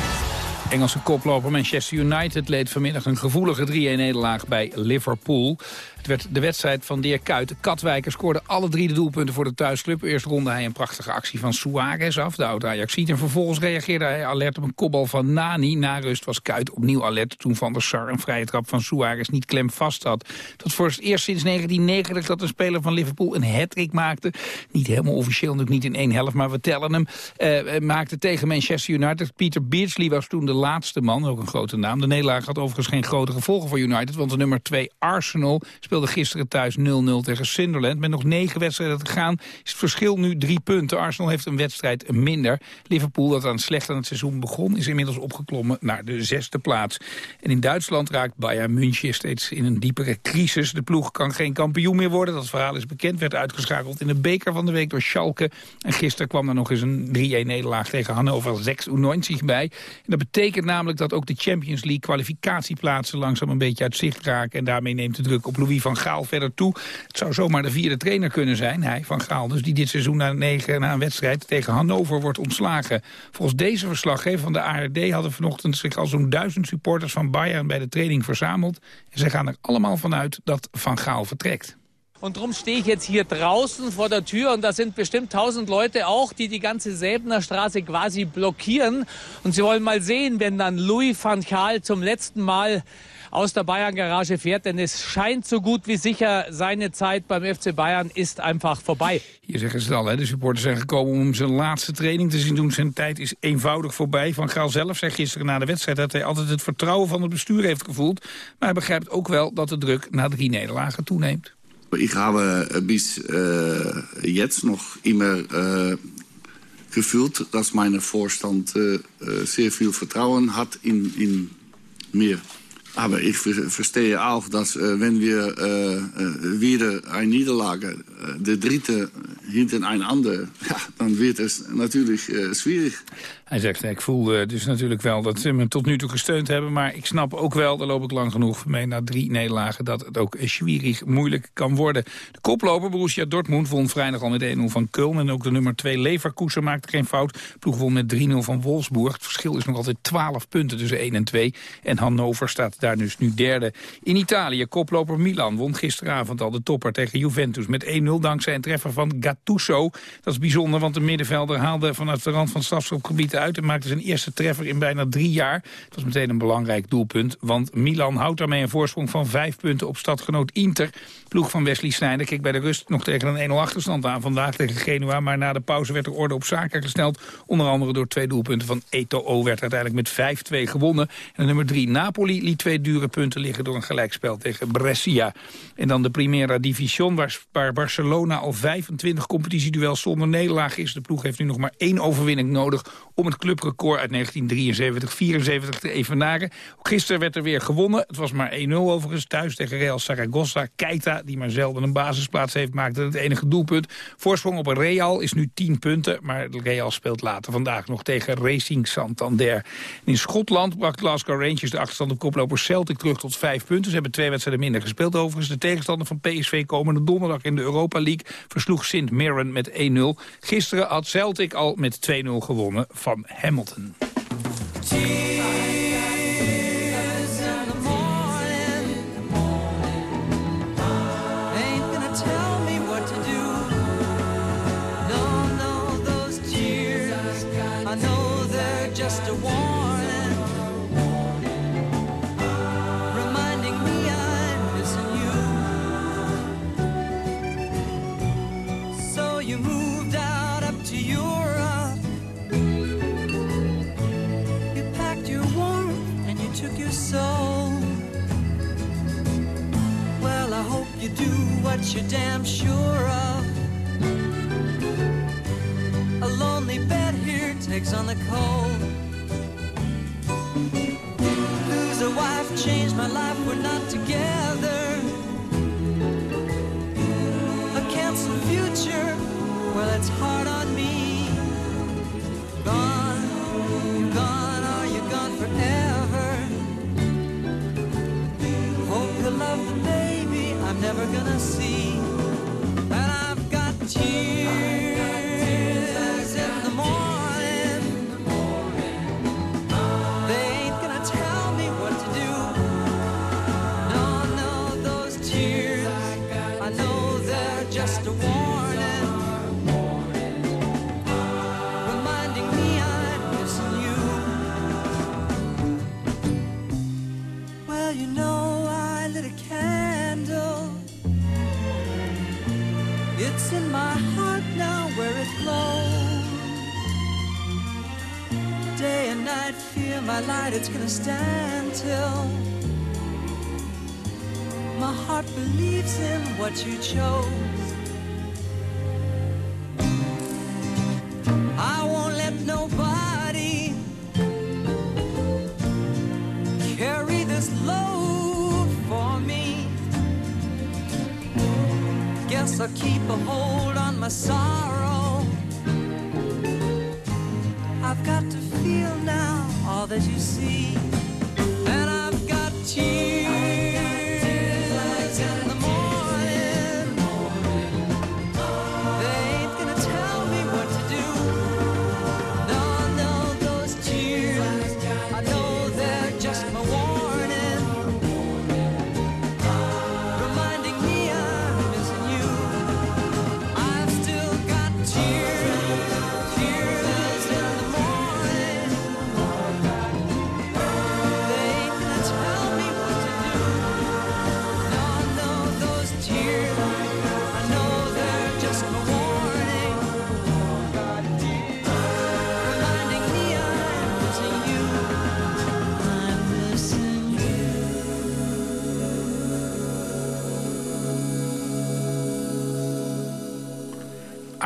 Engelse koploper Manchester United leed vanmiddag een gevoelige 3-1-nederlaag bij Liverpool. Het werd de wedstrijd van Dirk Kuyt. Katwijker scoorde alle drie de doelpunten voor de thuisclub. Eerst ronde hij een prachtige actie van Suarez af, de oude Ajaxiet. En vervolgens reageerde hij alert op een kopbal van Nani. Na rust was Kuyt opnieuw alert toen Van der Sar een vrije trap van Suarez niet klem vast had. Dat voor het eerst sinds 1990 dat een speler van Liverpool een hat maakte. Niet helemaal officieel, natuurlijk niet in één helft, maar we tellen hem. Uh, maakte tegen Manchester United. Peter Beardsley was toen de laatste man, ook een grote naam. De nederlaag had overigens geen grote gevolgen voor United, want de nummer 2 Arsenal speelde gisteren thuis 0-0 tegen Sunderland. Met nog negen wedstrijden te gaan is het verschil nu drie punten. Arsenal heeft een wedstrijd minder. Liverpool, dat aan slecht aan het seizoen begon, is inmiddels opgeklommen naar de zesde plaats. En in Duitsland raakt Bayern München steeds in een diepere crisis. De ploeg kan geen kampioen meer worden. Dat verhaal is bekend. Werd uitgeschakeld in de beker van de week door Schalke. En gisteren kwam er nog eens een 3-1-nederlaag tegen Hannover 96 bij. En dat betekent namelijk dat ook de Champions League kwalificatieplaatsen langzaam een beetje uit zicht raken. En daarmee neemt de druk op Louis van Gaal verder toe. Het zou zomaar de vierde trainer kunnen zijn, hij van Gaal. Dus die dit seizoen na, negen, na een wedstrijd tegen Hannover wordt ontslagen. Volgens deze verslaggever van de ARD hadden vanochtend zich al zo'n duizend supporters van Bayern bij de training verzameld. En ze gaan er allemaal vanuit dat Van Gaal vertrekt. Und darum stehe ich jetzt hier draußen vor der Tür und da sind bestimmt tausend Leute auch, die die ganze Säbener Straße quasi blockieren. Und sie wollen mal sehen, wenn dann Louis van Gaal zum letzten Mal aus der Bayern-Garage fährt. Denn es scheint so gut wie sicher, seine Zeit beim FC Bayern ist einfach vorbei. Hier zeggen ze het al, hè? de supporters zijn gekomen om zijn laatste training te zien doen. Zijn tijd is eenvoudig voorbij. Van Gaal zelf zei gisteren na de wedstrijd dat hij altijd het vertrouwen van het bestuur heeft gevoeld. Maar hij begrijpt ook wel dat de druk na drie nederlagen toeneemt. Ich habe bis äh, jetzt noch immer äh, gefühlt, dass mein Vorstand äh, sehr viel Vertrauen hat in, in mir. Aber ich verstehe auch, dass äh, wenn wir äh, äh wieder eine Niederlage, der dritte hintereinander, ja, dann wird es natürlich äh, schwierig. Hij zegt, ik voel uh, dus natuurlijk wel dat ze me tot nu toe gesteund hebben... maar ik snap ook wel, daar loop ik lang genoeg mee na drie nederlagen... dat het ook schwierig moeilijk kan worden. De koploper Borussia Dortmund won vrijdag al met 1-0 van Köln... en ook de nummer 2 Leverkusen maakte geen fout. Ploeg won met 3-0 van Wolfsburg. Het verschil is nog altijd 12 punten tussen 1 en 2. En Hannover staat daar dus nu derde. In Italië, koploper Milan won gisteravond al de topper tegen Juventus... met 1-0 dankzij een treffer van Gattuso. Dat is bijzonder, want de middenvelder haalde vanuit de rand van het strafschopgebied uit... en maakte zijn eerste treffer in bijna drie jaar. Het was meteen een belangrijk doelpunt, want Milan houdt daarmee een voorsprong van vijf punten op stadgenoot Inter. Ploeg van Wesley Sneijder keek bij de rust nog tegen een 1-0 achterstand aan vandaag tegen Genua. Maar na de pauze werd er orde op zaken gesteld. Onder andere door twee doelpunten van Eto'o werd uiteindelijk met 5-2 gewonnen. En nummer 3 Napoli liet twee dure punten liggen door een gelijkspel tegen Brescia. En dan de Primera Division waar Barcelona al 25 competitieduels zonder nederlaag is. De ploeg heeft nu nog maar één overwinning nodig om het clubrecord uit 1973-74 te evenaren. Gisteren werd er weer gewonnen. Het was maar 1-0 overigens thuis tegen Real Zaragoza. Keita, die maar zelden een basisplaats heeft, maakte het enige doelpunt. Voorsprong op Real is nu 10 punten, maar Real speelt later vandaag nog tegen Racing Santander. In Schotland bracht Glasgow Rangers de achterstand op koploper Celtic terug tot 5 punten. Ze hebben twee wedstrijden minder gespeeld overigens. De tegenstander van PSV komende donderdag in de Europa League versloeg Sint Mirren met 1-0. Gisteren had Celtic al met 2-0 gewonnen van Hamilton. What you're damn sure of. A lonely bed here takes on the cold. Lose a wife, change my life, we're not together. A canceled future, well, it's hard on me. Gone, gonna see. Gonna stand till my heart believes in what you chose.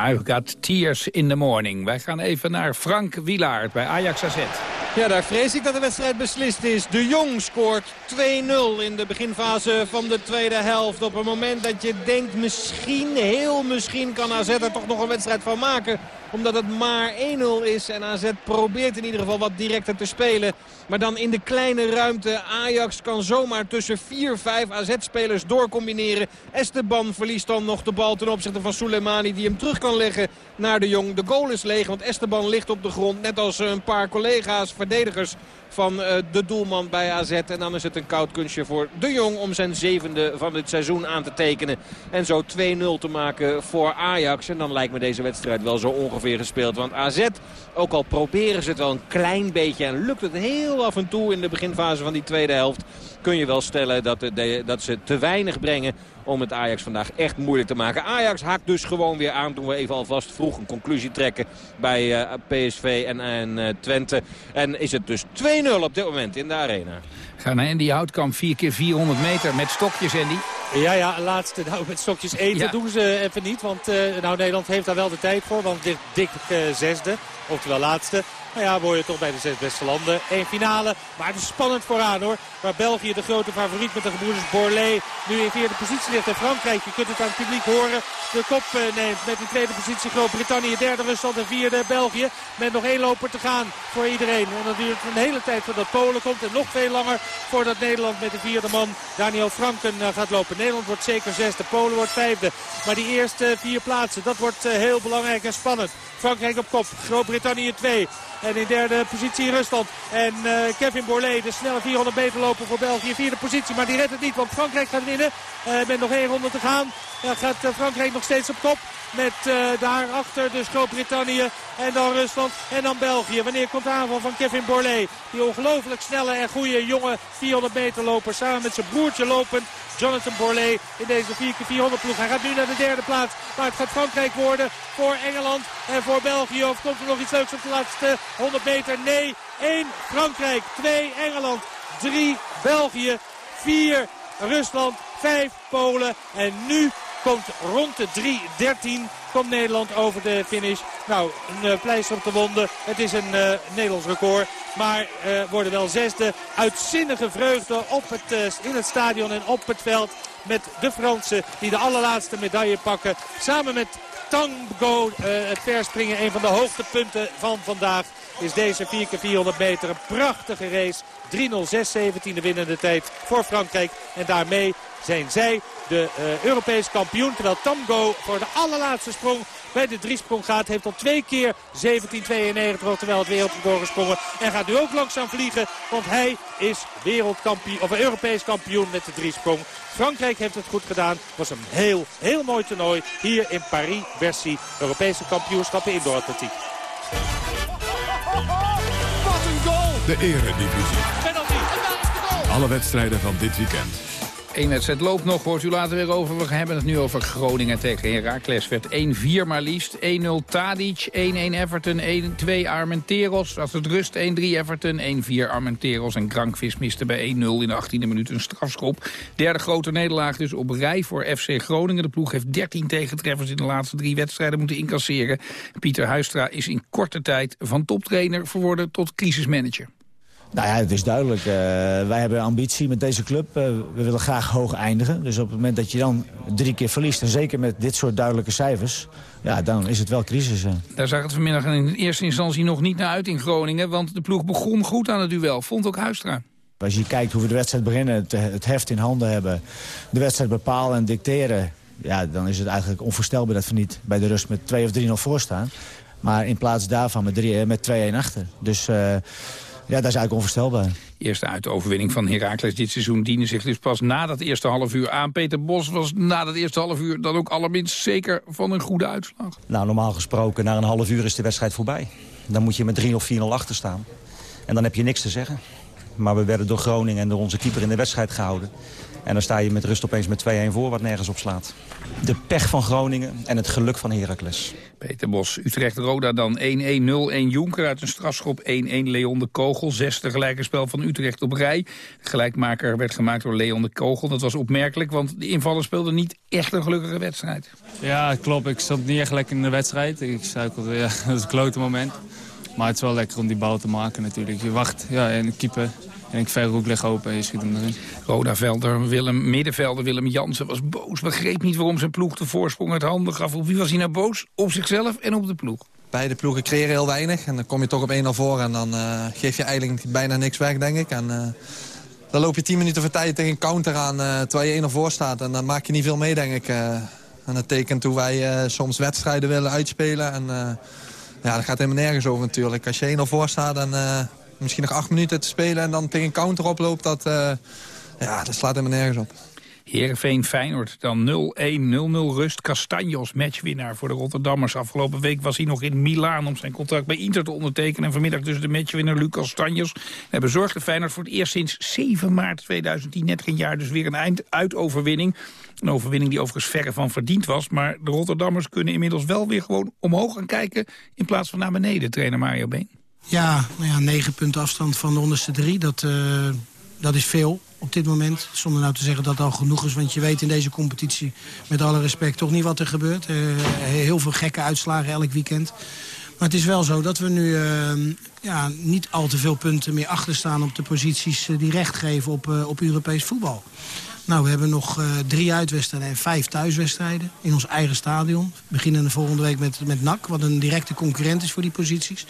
I've got tears in the morning. Wij gaan even naar Frank Wielaert bij Ajax AZ. Ja, daar vrees ik dat de wedstrijd beslist is. De Jong scoort 2-0 in de beginfase van de tweede helft. Op het moment dat je denkt misschien, heel misschien kan AZ er toch nog een wedstrijd van maken. Omdat het maar 1-0 is en AZ probeert in ieder geval wat directer te spelen. Maar dan in de kleine ruimte. Ajax kan zomaar tussen 4, 5 AZ-spelers doorcombineren. Esteban verliest dan nog de bal ten opzichte van Soleimani die hem terug kan leggen naar de Jong. De goal is leeg, want Esteban ligt op de grond. Net als een paar collega's, verdedigers van eh, de doelman bij AZ. En dan is het een koud kunstje voor de Jong om zijn zevende van het seizoen aan te tekenen. En zo 2-0 te maken voor Ajax. En dan lijkt me deze wedstrijd wel zo ongeveer gespeeld. Want AZ, ook al proberen ze het wel een klein beetje en lukt het heel af en toe in de beginfase van die tweede helft. Kun je wel stellen dat, de, dat ze te weinig brengen om het Ajax vandaag echt moeilijk te maken. Ajax haakt dus gewoon weer aan toen we even alvast vroeg een conclusie trekken bij uh, PSV en, en Twente. En is het dus 2-0 op dit moment in de arena. Ga naar Andy Houtkamp, 4 keer 400 meter met stokjes, Andy. Ja, ja, laatste. Nou, met stokjes eten ja. doen ze even niet. Want uh, nou, Nederland heeft daar wel de tijd voor. Want dik, dik uh, zesde, oftewel laatste. Nou ja, word je toch bij de zes beste landen. Eén finale, maar het is spannend vooraan hoor. Waar België de grote favoriet met de gebroeders Borlée nu in vierde positie ligt. En Frankrijk, je kunt het aan het publiek horen, de kop uh, neemt. Met in tweede positie Groot-Brittannië, derde Rusland en vierde België. Met nog één loper te gaan voor iedereen. En dan duurt een hele tijd voordat Polen komt. En nog veel langer voordat Nederland met de vierde man Daniel Franken uh, gaat lopen. Nederland wordt zeker zesde, Polen wordt vijfde. Maar die eerste vier plaatsen, dat wordt uh, heel belangrijk en spannend. Frankrijk op kop, Groot-Brittannië 2. En in derde positie Rusland. En uh, Kevin Borlée, de snelle 400 meter lopen voor België. Vierde positie, maar die redt het niet, want Frankrijk gaat winnen. Uh, met nog één ronde te gaan. Dan gaat uh, Frankrijk nog steeds op kop. Met daarachter dus Groot-Brittannië en dan Rusland en dan België. Wanneer komt de aanval van Kevin Borlée? Die ongelooflijk snelle en goede jonge 400 meter loper. Samen met zijn broertje lopen. Jonathan Borlée in deze 4x400 ploeg. Hij gaat nu naar de derde plaats. Maar het gaat Frankrijk worden voor Engeland en voor België. Of komt er nog iets leuks op de laatste 100 meter? Nee, 1 Frankrijk, 2 Engeland, 3 België, 4 Rusland, 5 Polen. En nu komt rond de 3.13 komt Nederland over de finish. Nou, een uh, pleister op de wonden. Het is een uh, Nederlands record. Maar uh, worden wel zesde. Uitzinnige vreugde op het, in het stadion en op het veld. Met de Fransen die de allerlaatste medaille pakken. Samen met Tango, het verspringen. Een van de hoogtepunten van vandaag is deze 4x400 meter. Een prachtige race. 3.06.17 de winnende tijd voor Frankrijk. En daarmee zijn zij de uh, Europees kampioen. Terwijl Tamgo voor de allerlaatste sprong bij de driesprong gaat. Heeft al twee keer 1792 terwijl het wereldrecord gesprongen. En gaat nu ook langzaam vliegen. Want hij is wereldkampioen, of Europees kampioen met de driesprong. Frankrijk heeft het goed gedaan. was een heel, heel mooi toernooi hier in Paris-Bercy. Europese kampioenschappen indoor atletiek. Wat een goal! De eredivisie. Penalty. Alle wedstrijden van dit weekend. Eén wedstrijd loopt nog, hoort u later weer over. We hebben het nu over Groningen tegen Heracles. Werd 1-4 maar liefst. 1-0 Tadic, 1-1 Everton, 1-2 Armenteros. Dat het rust 1-3 Everton, 1-4 Armenteros. En Krankvis miste bij 1-0 in de 18e minuut een strafschop. Derde grote nederlaag dus op rij voor FC Groningen. De ploeg heeft 13 tegentreffers in de laatste drie wedstrijden moeten incasseren. Pieter Huistra is in korte tijd van toptrainer verworden tot crisismanager. Nou ja, het is duidelijk. Uh, wij hebben ambitie met deze club. Uh, we willen graag hoog eindigen. Dus op het moment dat je dan drie keer verliest... en zeker met dit soort duidelijke cijfers... ja, dan is het wel crisis. Uh. Daar zag het vanmiddag in eerste instantie nog niet naar uit in Groningen... want de ploeg begon goed aan het duel. Vond ook Huistra. Als je kijkt hoe we de wedstrijd beginnen, het, het heft in handen hebben... de wedstrijd bepalen en dicteren... ja, dan is het eigenlijk onvoorstelbaar dat we niet bij de rust met 2 of 3-0 voor staan. Maar in plaats daarvan met, met 2-1 achter. Dus... Ja, dat is eigenlijk onvoorstelbaar. Eerste uitoverwinning van Heracles dit seizoen diende zich dus pas na dat eerste half uur aan. Peter Bos was na dat eerste half uur dan ook allerminst zeker van een goede uitslag. Nou, normaal gesproken, na een half uur is de wedstrijd voorbij. Dan moet je met 3 of 4-0 achter staan. En dan heb je niks te zeggen. Maar we werden door Groningen en door onze keeper in de wedstrijd gehouden. En dan sta je met rust opeens met 2-1 voor, wat nergens op slaat. De pech van Groningen en het geluk van Heracles. Peter Bos, Utrecht-Roda dan 1-1-0-1 Jonker uit een strafschop 1-1 Leon de Kogel. Zesde gelijke spel van Utrecht op rij. De gelijkmaker werd gemaakt door Leon de Kogel. Dat was opmerkelijk, want de invaller speelde niet echt een gelukkige wedstrijd. Ja, klopt. Ik stond niet echt lekker in de wedstrijd. Ik suikelde, ja, dat is een klote moment. Maar het is wel lekker om die bal te maken natuurlijk. Je wacht ja, en keeper en ik verre hoek leg open en je schiet hem erin. Roda-velder, Willem, middenvelder Willem Jansen was boos. Begreep niet waarom zijn ploeg de voorsprong uit handen gaf. Op wie was hij nou boos? Op zichzelf en op de ploeg. Beide ploegen creëren heel weinig. En dan kom je toch op 1-0 voor. En dan uh, geef je eigenlijk bijna niks weg, denk ik. En uh, dan loop je 10 minuten van tijd tegen een counter aan... Uh, terwijl je 1-0 voor staat. En dan maak je niet veel mee, denk ik. en dat tekent hoe wij soms wedstrijden willen uitspelen. En ja, dat gaat helemaal nergens over natuurlijk. Als je 1-0 voor staat, dan misschien nog acht minuten te spelen... en dan tegen een counter oploopt, dat, uh, ja, dat slaat helemaal nergens op. Heerenveen Feyenoord dan 0-1, 0-0 rust. Castanjos matchwinnaar voor de Rotterdammers. Afgelopen week was hij nog in Milaan om zijn contract bij Inter te ondertekenen. En vanmiddag dus de matchwinnaar Lucas Castanjos. Hij bezorgde Feyenoord voor het eerst sinds 7 maart 2010. Net geen jaar dus weer een eind-uitoverwinning. Een overwinning die overigens verre van verdiend was. Maar de Rotterdammers kunnen inmiddels wel weer gewoon omhoog gaan kijken... in plaats van naar beneden, trainer Mario Been. Ja, nou ja, negen punten afstand van de onderste drie. Dat, uh, dat is veel op dit moment. Zonder nou te zeggen dat het al genoeg is. Want je weet in deze competitie, met alle respect, toch niet wat er gebeurt. Uh, heel veel gekke uitslagen elk weekend. Maar het is wel zo dat we nu uh, ja, niet al te veel punten meer achter staan... op de posities die recht geven op, op Europees voetbal. Nou, we hebben nog drie uitwedstrijden en vijf thuiswedstrijden in ons eigen stadion. We beginnen de volgende week met, met NAC, wat een directe concurrent is voor die posities.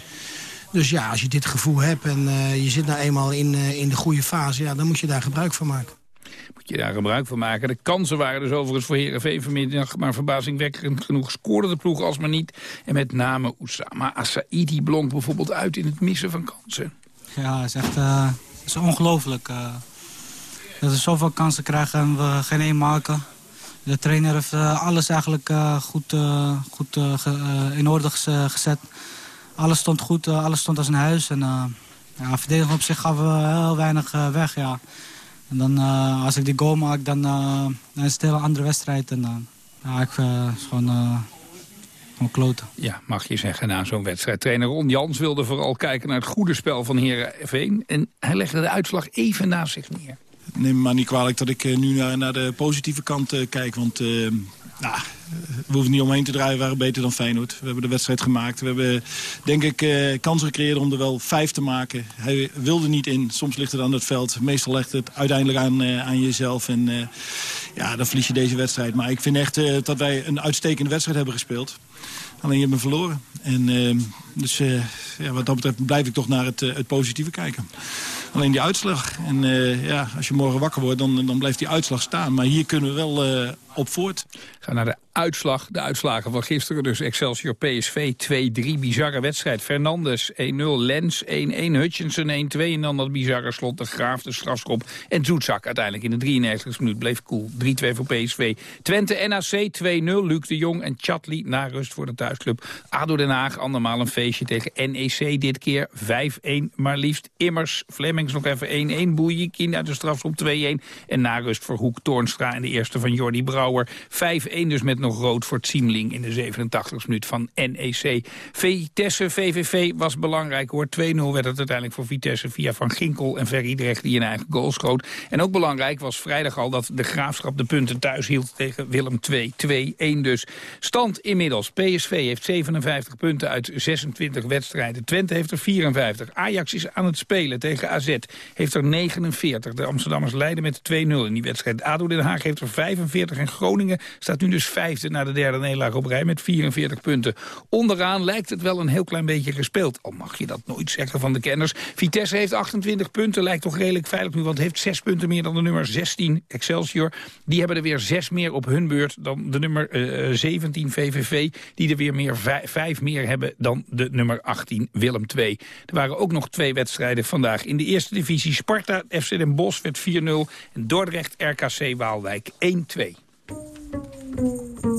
Dus ja, als je dit gevoel hebt en uh, je zit nou eenmaal in, uh, in de goede fase... Ja, dan moet je daar gebruik van maken. Moet je daar gebruik van maken. De kansen waren dus overigens voor Heerenveen vanmiddag... maar verbazingwekkend genoeg scoorde de ploeg alsmaar niet. En met name Oussama Assaidi blonk bijvoorbeeld uit in het missen van kansen. Ja, het is echt uh, is ongelooflijk. dat we zoveel kansen krijgen en we geen één maken. De trainer heeft alles eigenlijk goed, goed in orde gezet alles stond goed, uh, alles stond als een huis. En uh, ja, verdedigen op zich gaven we heel weinig weg, ja. En dan, als ik die goal maak, dan, dan is het een hele andere wedstrijd. En ja, ik is gewoon... Ja, mag je zeggen, na zo'n wedstrijd. Trainer Ron Jans wilde vooral kijken naar het goede spel van Heerenveen. En hij legde de uitslag even naast zich neer. Neem me maar niet kwalijk dat ik nu naar, naar de positieve kant kijk. Want nou, we hoeven niet omheen te draaien, we waren beter dan Feyenoord. We hebben de wedstrijd gemaakt. We hebben, denk ik, eh, kansen gecreëerd om er wel vijf te maken. Hij wilde niet in. Soms ligt het aan het veld. Meestal ligt het uiteindelijk aan, aan jezelf. En ja, dan verlies je deze wedstrijd. Maar ik vind echt dat wij een uitstekende wedstrijd hebben gespeeld. Alleen je hebt hem verloren. En, dus ja, wat dat betreft blijf ik toch naar het, het positieve kijken. Alleen die uitslag. En ja, als je morgen wakker wordt, dan, dan blijft die uitslag staan. Maar hier kunnen we wel op voort. Ga naar de uitslag. De uitslagen van gisteren. Dus Excelsior PSV 2-3. Bizarre wedstrijd. Fernandes 1-0. Lens 1-1. Hutchinson 1-2. En dan dat bizarre slot. De Graaf, de strafschop. En Zoetzak uiteindelijk in de 93 minuut. Bleef cool. 3-2 voor PSV. Twente NAC 2-0. Luc de Jong en Chatli na rust voor de thuisclub. ADO Den Haag andermaal een feestje tegen NEC. Dit keer 5-1. Maar liefst Immers. Flemings nog even 1-1. Boeijekin uit de strafschop 2-1. En na rust voor Hoek Toornstra. En de eerste van Jordi Brouwer. 5-1 dus met nog rood voor Ziemling in de 87 minuut van NEC. Vitesse VVV was belangrijk hoor. 2-0 werd het uiteindelijk voor Vitesse via Van Ginkel en Ferry Drecht die een eigen goal schoot. En ook belangrijk was vrijdag al dat de Graafschap de punten thuis hield tegen Willem 2. 2-1 dus. Stand inmiddels. PSV heeft 57 punten uit 26 wedstrijden. Twente heeft er 54. Ajax is aan het spelen tegen AZ. Heeft er 49. De Amsterdammers leiden met 2-0 in die wedstrijd. ADO Den Haag heeft er 45 en Groningen staat nu dus vijfde na de derde nederlaag op rij met 44 punten. Onderaan lijkt het wel een heel klein beetje gespeeld. Al mag je dat nooit zeggen van de kenners. Vitesse heeft 28 punten, lijkt toch redelijk veilig nu... want heeft 6 punten meer dan de nummer 16, Excelsior. Die hebben er weer 6 meer op hun beurt dan de nummer uh, 17, VVV... die er weer meer 5 meer hebben dan de nummer 18, Willem 2. Er waren ook nog twee wedstrijden vandaag in de eerste divisie. Sparta, FC Den Bosch werd 4-0 en Dordrecht, RKC Waalwijk 1-2. Música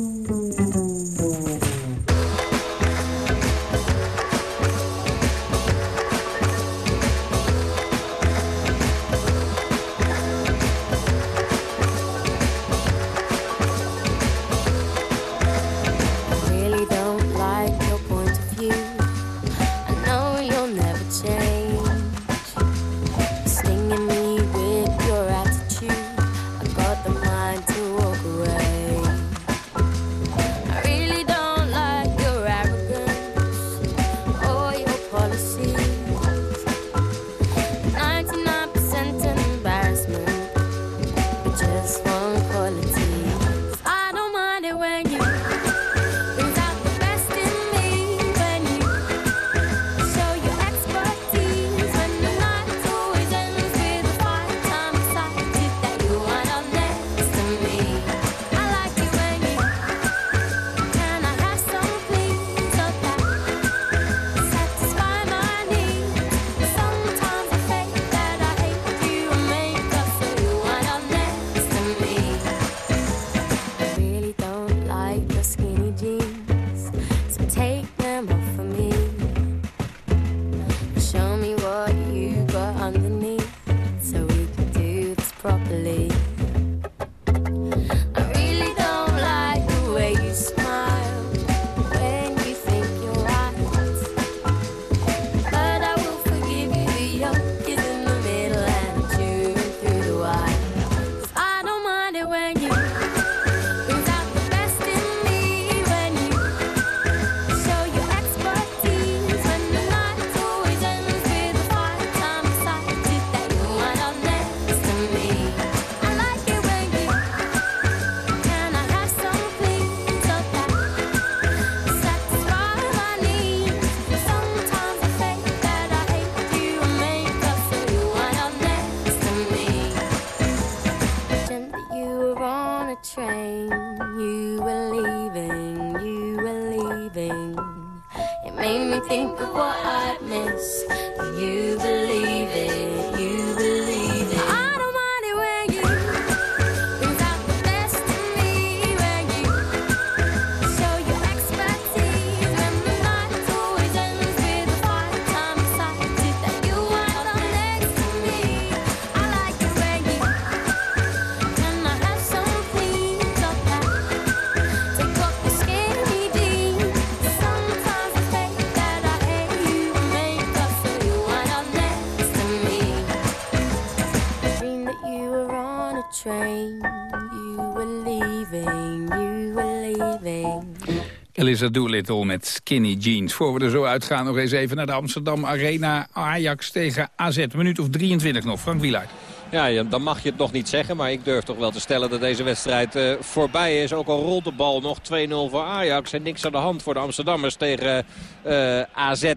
Elisa Doolittle met skinny jeans. Voor we er zo uitgaan, nog eens even naar de Amsterdam Arena. Ajax tegen AZ. Minuut of 23 nog. Frank Wielaert. Ja, dan mag je het nog niet zeggen. Maar ik durf toch wel te stellen dat deze wedstrijd uh, voorbij is. Ook al rolt de bal nog 2-0 voor Ajax. En niks aan de hand voor de Amsterdammers tegen uh, AZ.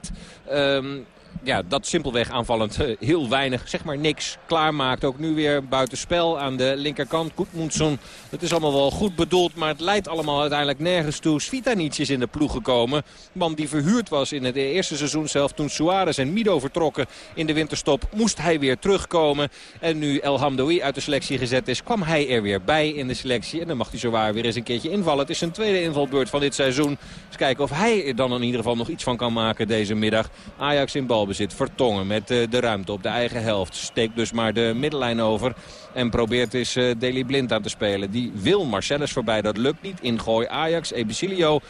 Um, ja, dat simpelweg aanvallend eh, heel weinig, zeg maar niks, klaarmaakt. Ook nu weer buitenspel aan de linkerkant. Goedmoedson, het is allemaal wel goed bedoeld, maar het leidt allemaal uiteindelijk nergens toe. Svitanic is in de ploeg gekomen. Man die verhuurd was in het eerste seizoen zelf toen Suarez en Mido vertrokken in de winterstop. Moest hij weer terugkomen. En nu El Hamdoui uit de selectie gezet is, kwam hij er weer bij in de selectie. En dan mag hij zowaar weer eens een keertje invallen. Het is zijn tweede invalbeurt van dit seizoen. Dus kijken of hij er dan in ieder geval nog iets van kan maken deze middag. Ajax in balbezit. Vertongen met eh, de ruimte op de eigen helft. Steekt dus maar de middenlijn over. En probeert eens uh, Deli Blind aan te spelen. Die wil Marcellus voorbij. Dat lukt niet. Ingooi Ajax. Ebicilio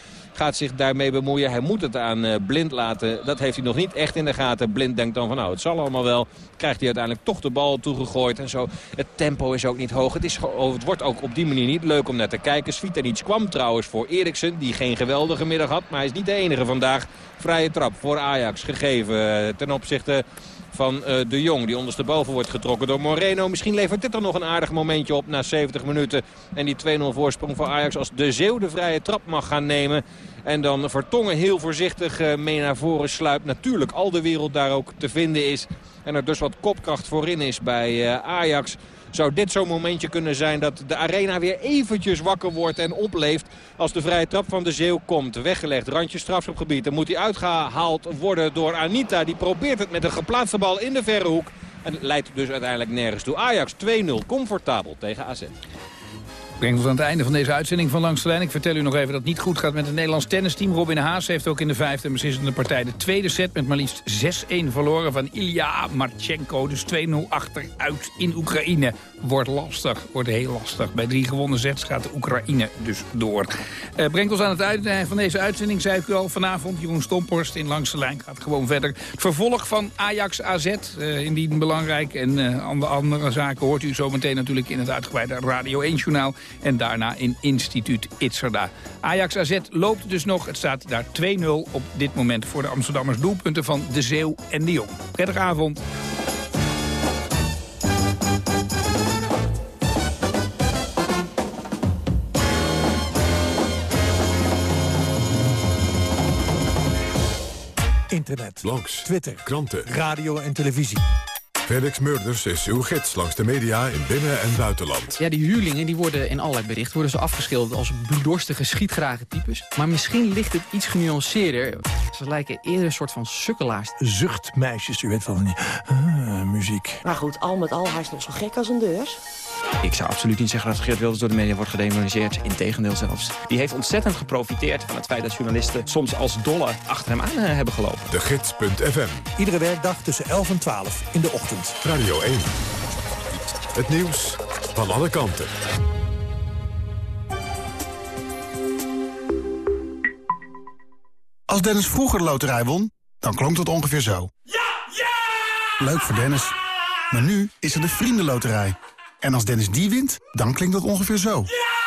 gaat zich daarmee bemoeien. Hij moet het aan uh, Blind laten. Dat heeft hij nog niet echt in de gaten. Blind denkt dan van nou het zal allemaal wel. Krijgt hij uiteindelijk toch de bal toegegooid. En zo. Het tempo is ook niet hoog. Het, is, het wordt ook op die manier niet leuk om naar te kijken. Svitanic kwam trouwens voor Eriksen. Die geen geweldige middag had. Maar hij is niet de enige vandaag. Vrije trap voor Ajax gegeven ten opzichte van uh, de Jong. Die ondersteboven wordt getrokken door Moreno. Misschien levert dit er nog een aardig momentje op na 70 minuten. En die 2-0 voorsprong voor Ajax als de Zeeuw de vrije trap mag gaan nemen. En dan Vertongen heel voorzichtig uh, mee naar voren sluipt. Natuurlijk al de wereld daar ook te vinden is. En er dus wat kopkracht voorin is bij uh, Ajax zou dit zo'n momentje kunnen zijn dat de arena weer eventjes wakker wordt en opleeft. Als de vrije trap van de Zeeuw komt. Weggelegd, randje strafschopgebied. Dan moet hij uitgehaald worden door Anita. Die probeert het met een geplaatste bal in de verre hoek. En leidt dus uiteindelijk nergens toe. Ajax 2-0, comfortabel tegen AZ brengt ons aan het einde van deze uitzending van Langs de Lijn. Ik vertel u nog even dat het niet goed gaat met het Nederlands tennisteam. Robin Haas heeft ook in de vijfde en beslissende partij de tweede set... met maar liefst 6-1 verloren van Ilya Marchenko. Dus 2-0 achteruit in Oekraïne. Wordt lastig, wordt heel lastig. Bij drie gewonnen sets gaat de Oekraïne dus door. Uh, ons aan het einde van deze uitzending, zei ik u al. Vanavond Jeroen Stomporst in Langs de Lijn gaat gewoon verder. Het vervolg van Ajax AZ, uh, indien belangrijk. En uh, andere, andere zaken hoort u zometeen natuurlijk in het uitgebreide Radio 1-journaal. En daarna in instituut Itzerda. Ajax AZ loopt dus nog. Het staat daar 2-0 op dit moment voor de Amsterdammers doelpunten van De Zeeuw en De Jong. Prettige avond. Internet, blogs, Twitter, kranten, radio en televisie. Felix Murders is uw gids langs de media in binnen- en buitenland. Ja, die huurlingen die worden in allerlei berichten worden ze afgeschilderd als bloeddorstige, schietgrage types. Maar misschien ligt het iets genuanceerder. Ze lijken eerder een soort van sukkelaars. Zuchtmeisjes, u weet wel van die uh, muziek. Maar goed, al met al, hij is nog zo gek als een deurs. Ik zou absoluut niet zeggen dat Geert Wilders door de media wordt gedemoniseerd. Integendeel zelfs. Die heeft ontzettend geprofiteerd van het feit dat journalisten soms als dolle achter hem aan uh, hebben gelopen. De Gids.fm. Iedere werkdag tussen 11 en 12 in de ochtend. Radio 1. Het nieuws van alle kanten. Als Dennis vroeger de loterij won, dan klonk dat ongeveer zo. Ja! Ja! Leuk voor Dennis. Maar nu is er de Vriendenloterij. En als Dennis die wint, dan klinkt dat ongeveer zo. Ja!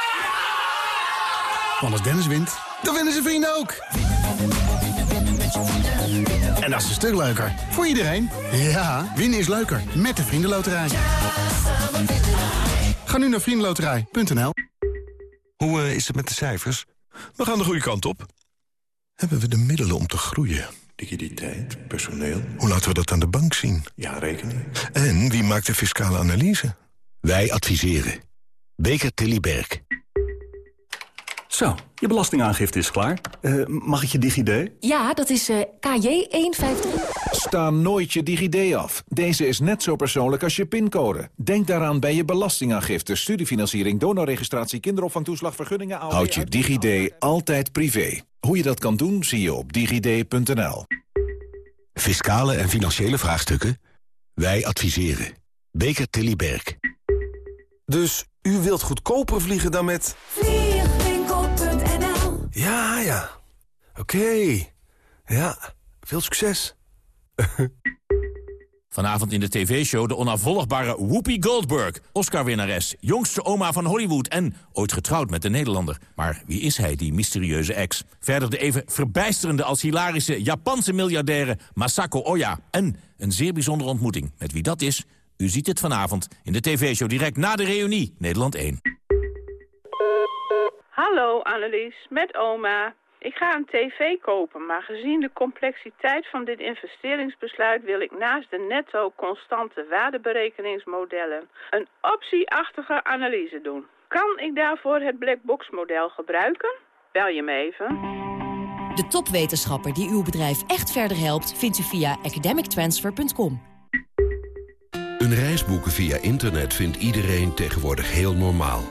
Want als Dennis wint, dan winnen zijn vrienden ook. En dat is een stuk leuker. Voor iedereen. Ja, winnen is leuker. Met de Vriendenloterij. Ga nu naar vriendenloterij.nl Hoe uh, is het met de cijfers? We gaan de goede kant op. Hebben we de middelen om te groeien? Liquiditeit, personeel. Hoe laten we dat aan de bank zien? Ja, rekening. En wie maakt de fiscale analyse? Wij adviseren. Beker Tilly Berg. Zo, je belastingaangifte is klaar. Uh, mag ik je DigiD? Ja, dat is uh, KJ153. Sta nooit je DigiD af. Deze is net zo persoonlijk als je pincode. Denk daaraan bij je belastingaangifte, studiefinanciering, donorregistratie, kinderopvangtoeslag, vergunningen... Houd je DigiD altijd privé. Hoe je dat kan doen, zie je op digid.nl. Fiscale en financiële vraagstukken? Wij adviseren. Beker Tilly Berg. Dus u wilt goedkoper vliegen dan met... Vliegwinkel.nl Ja, ja. Oké. Okay. Ja, veel succes. Vanavond in de tv-show de onafvolgbare Whoopi Goldberg. Oscar-winnares, jongste oma van Hollywood en ooit getrouwd met een Nederlander. Maar wie is hij, die mysterieuze ex? Verder de even verbijsterende als hilarische Japanse miljardaire Masako Oya. En een zeer bijzondere ontmoeting. Met wie dat is, u ziet het vanavond in de tv-show direct na de reunie. Nederland 1. Hallo Annelies, met oma. Ik ga een tv kopen, maar gezien de complexiteit van dit investeringsbesluit wil ik naast de netto constante waardeberekeningsmodellen een optieachtige analyse doen. Kan ik daarvoor het blackbox model gebruiken? Bel je me even. De topwetenschapper die uw bedrijf echt verder helpt... vindt u via academictransfer.com. Een reis boeken via internet vindt iedereen tegenwoordig heel normaal.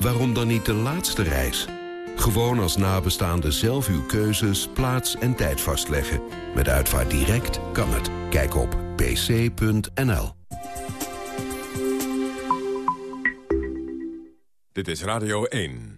Waarom dan niet de laatste reis? Gewoon als nabestaande zelf uw keuzes, plaats en tijd vastleggen. Met Uitvaart Direct kan het. Kijk op pc.nl. Dit is Radio 1.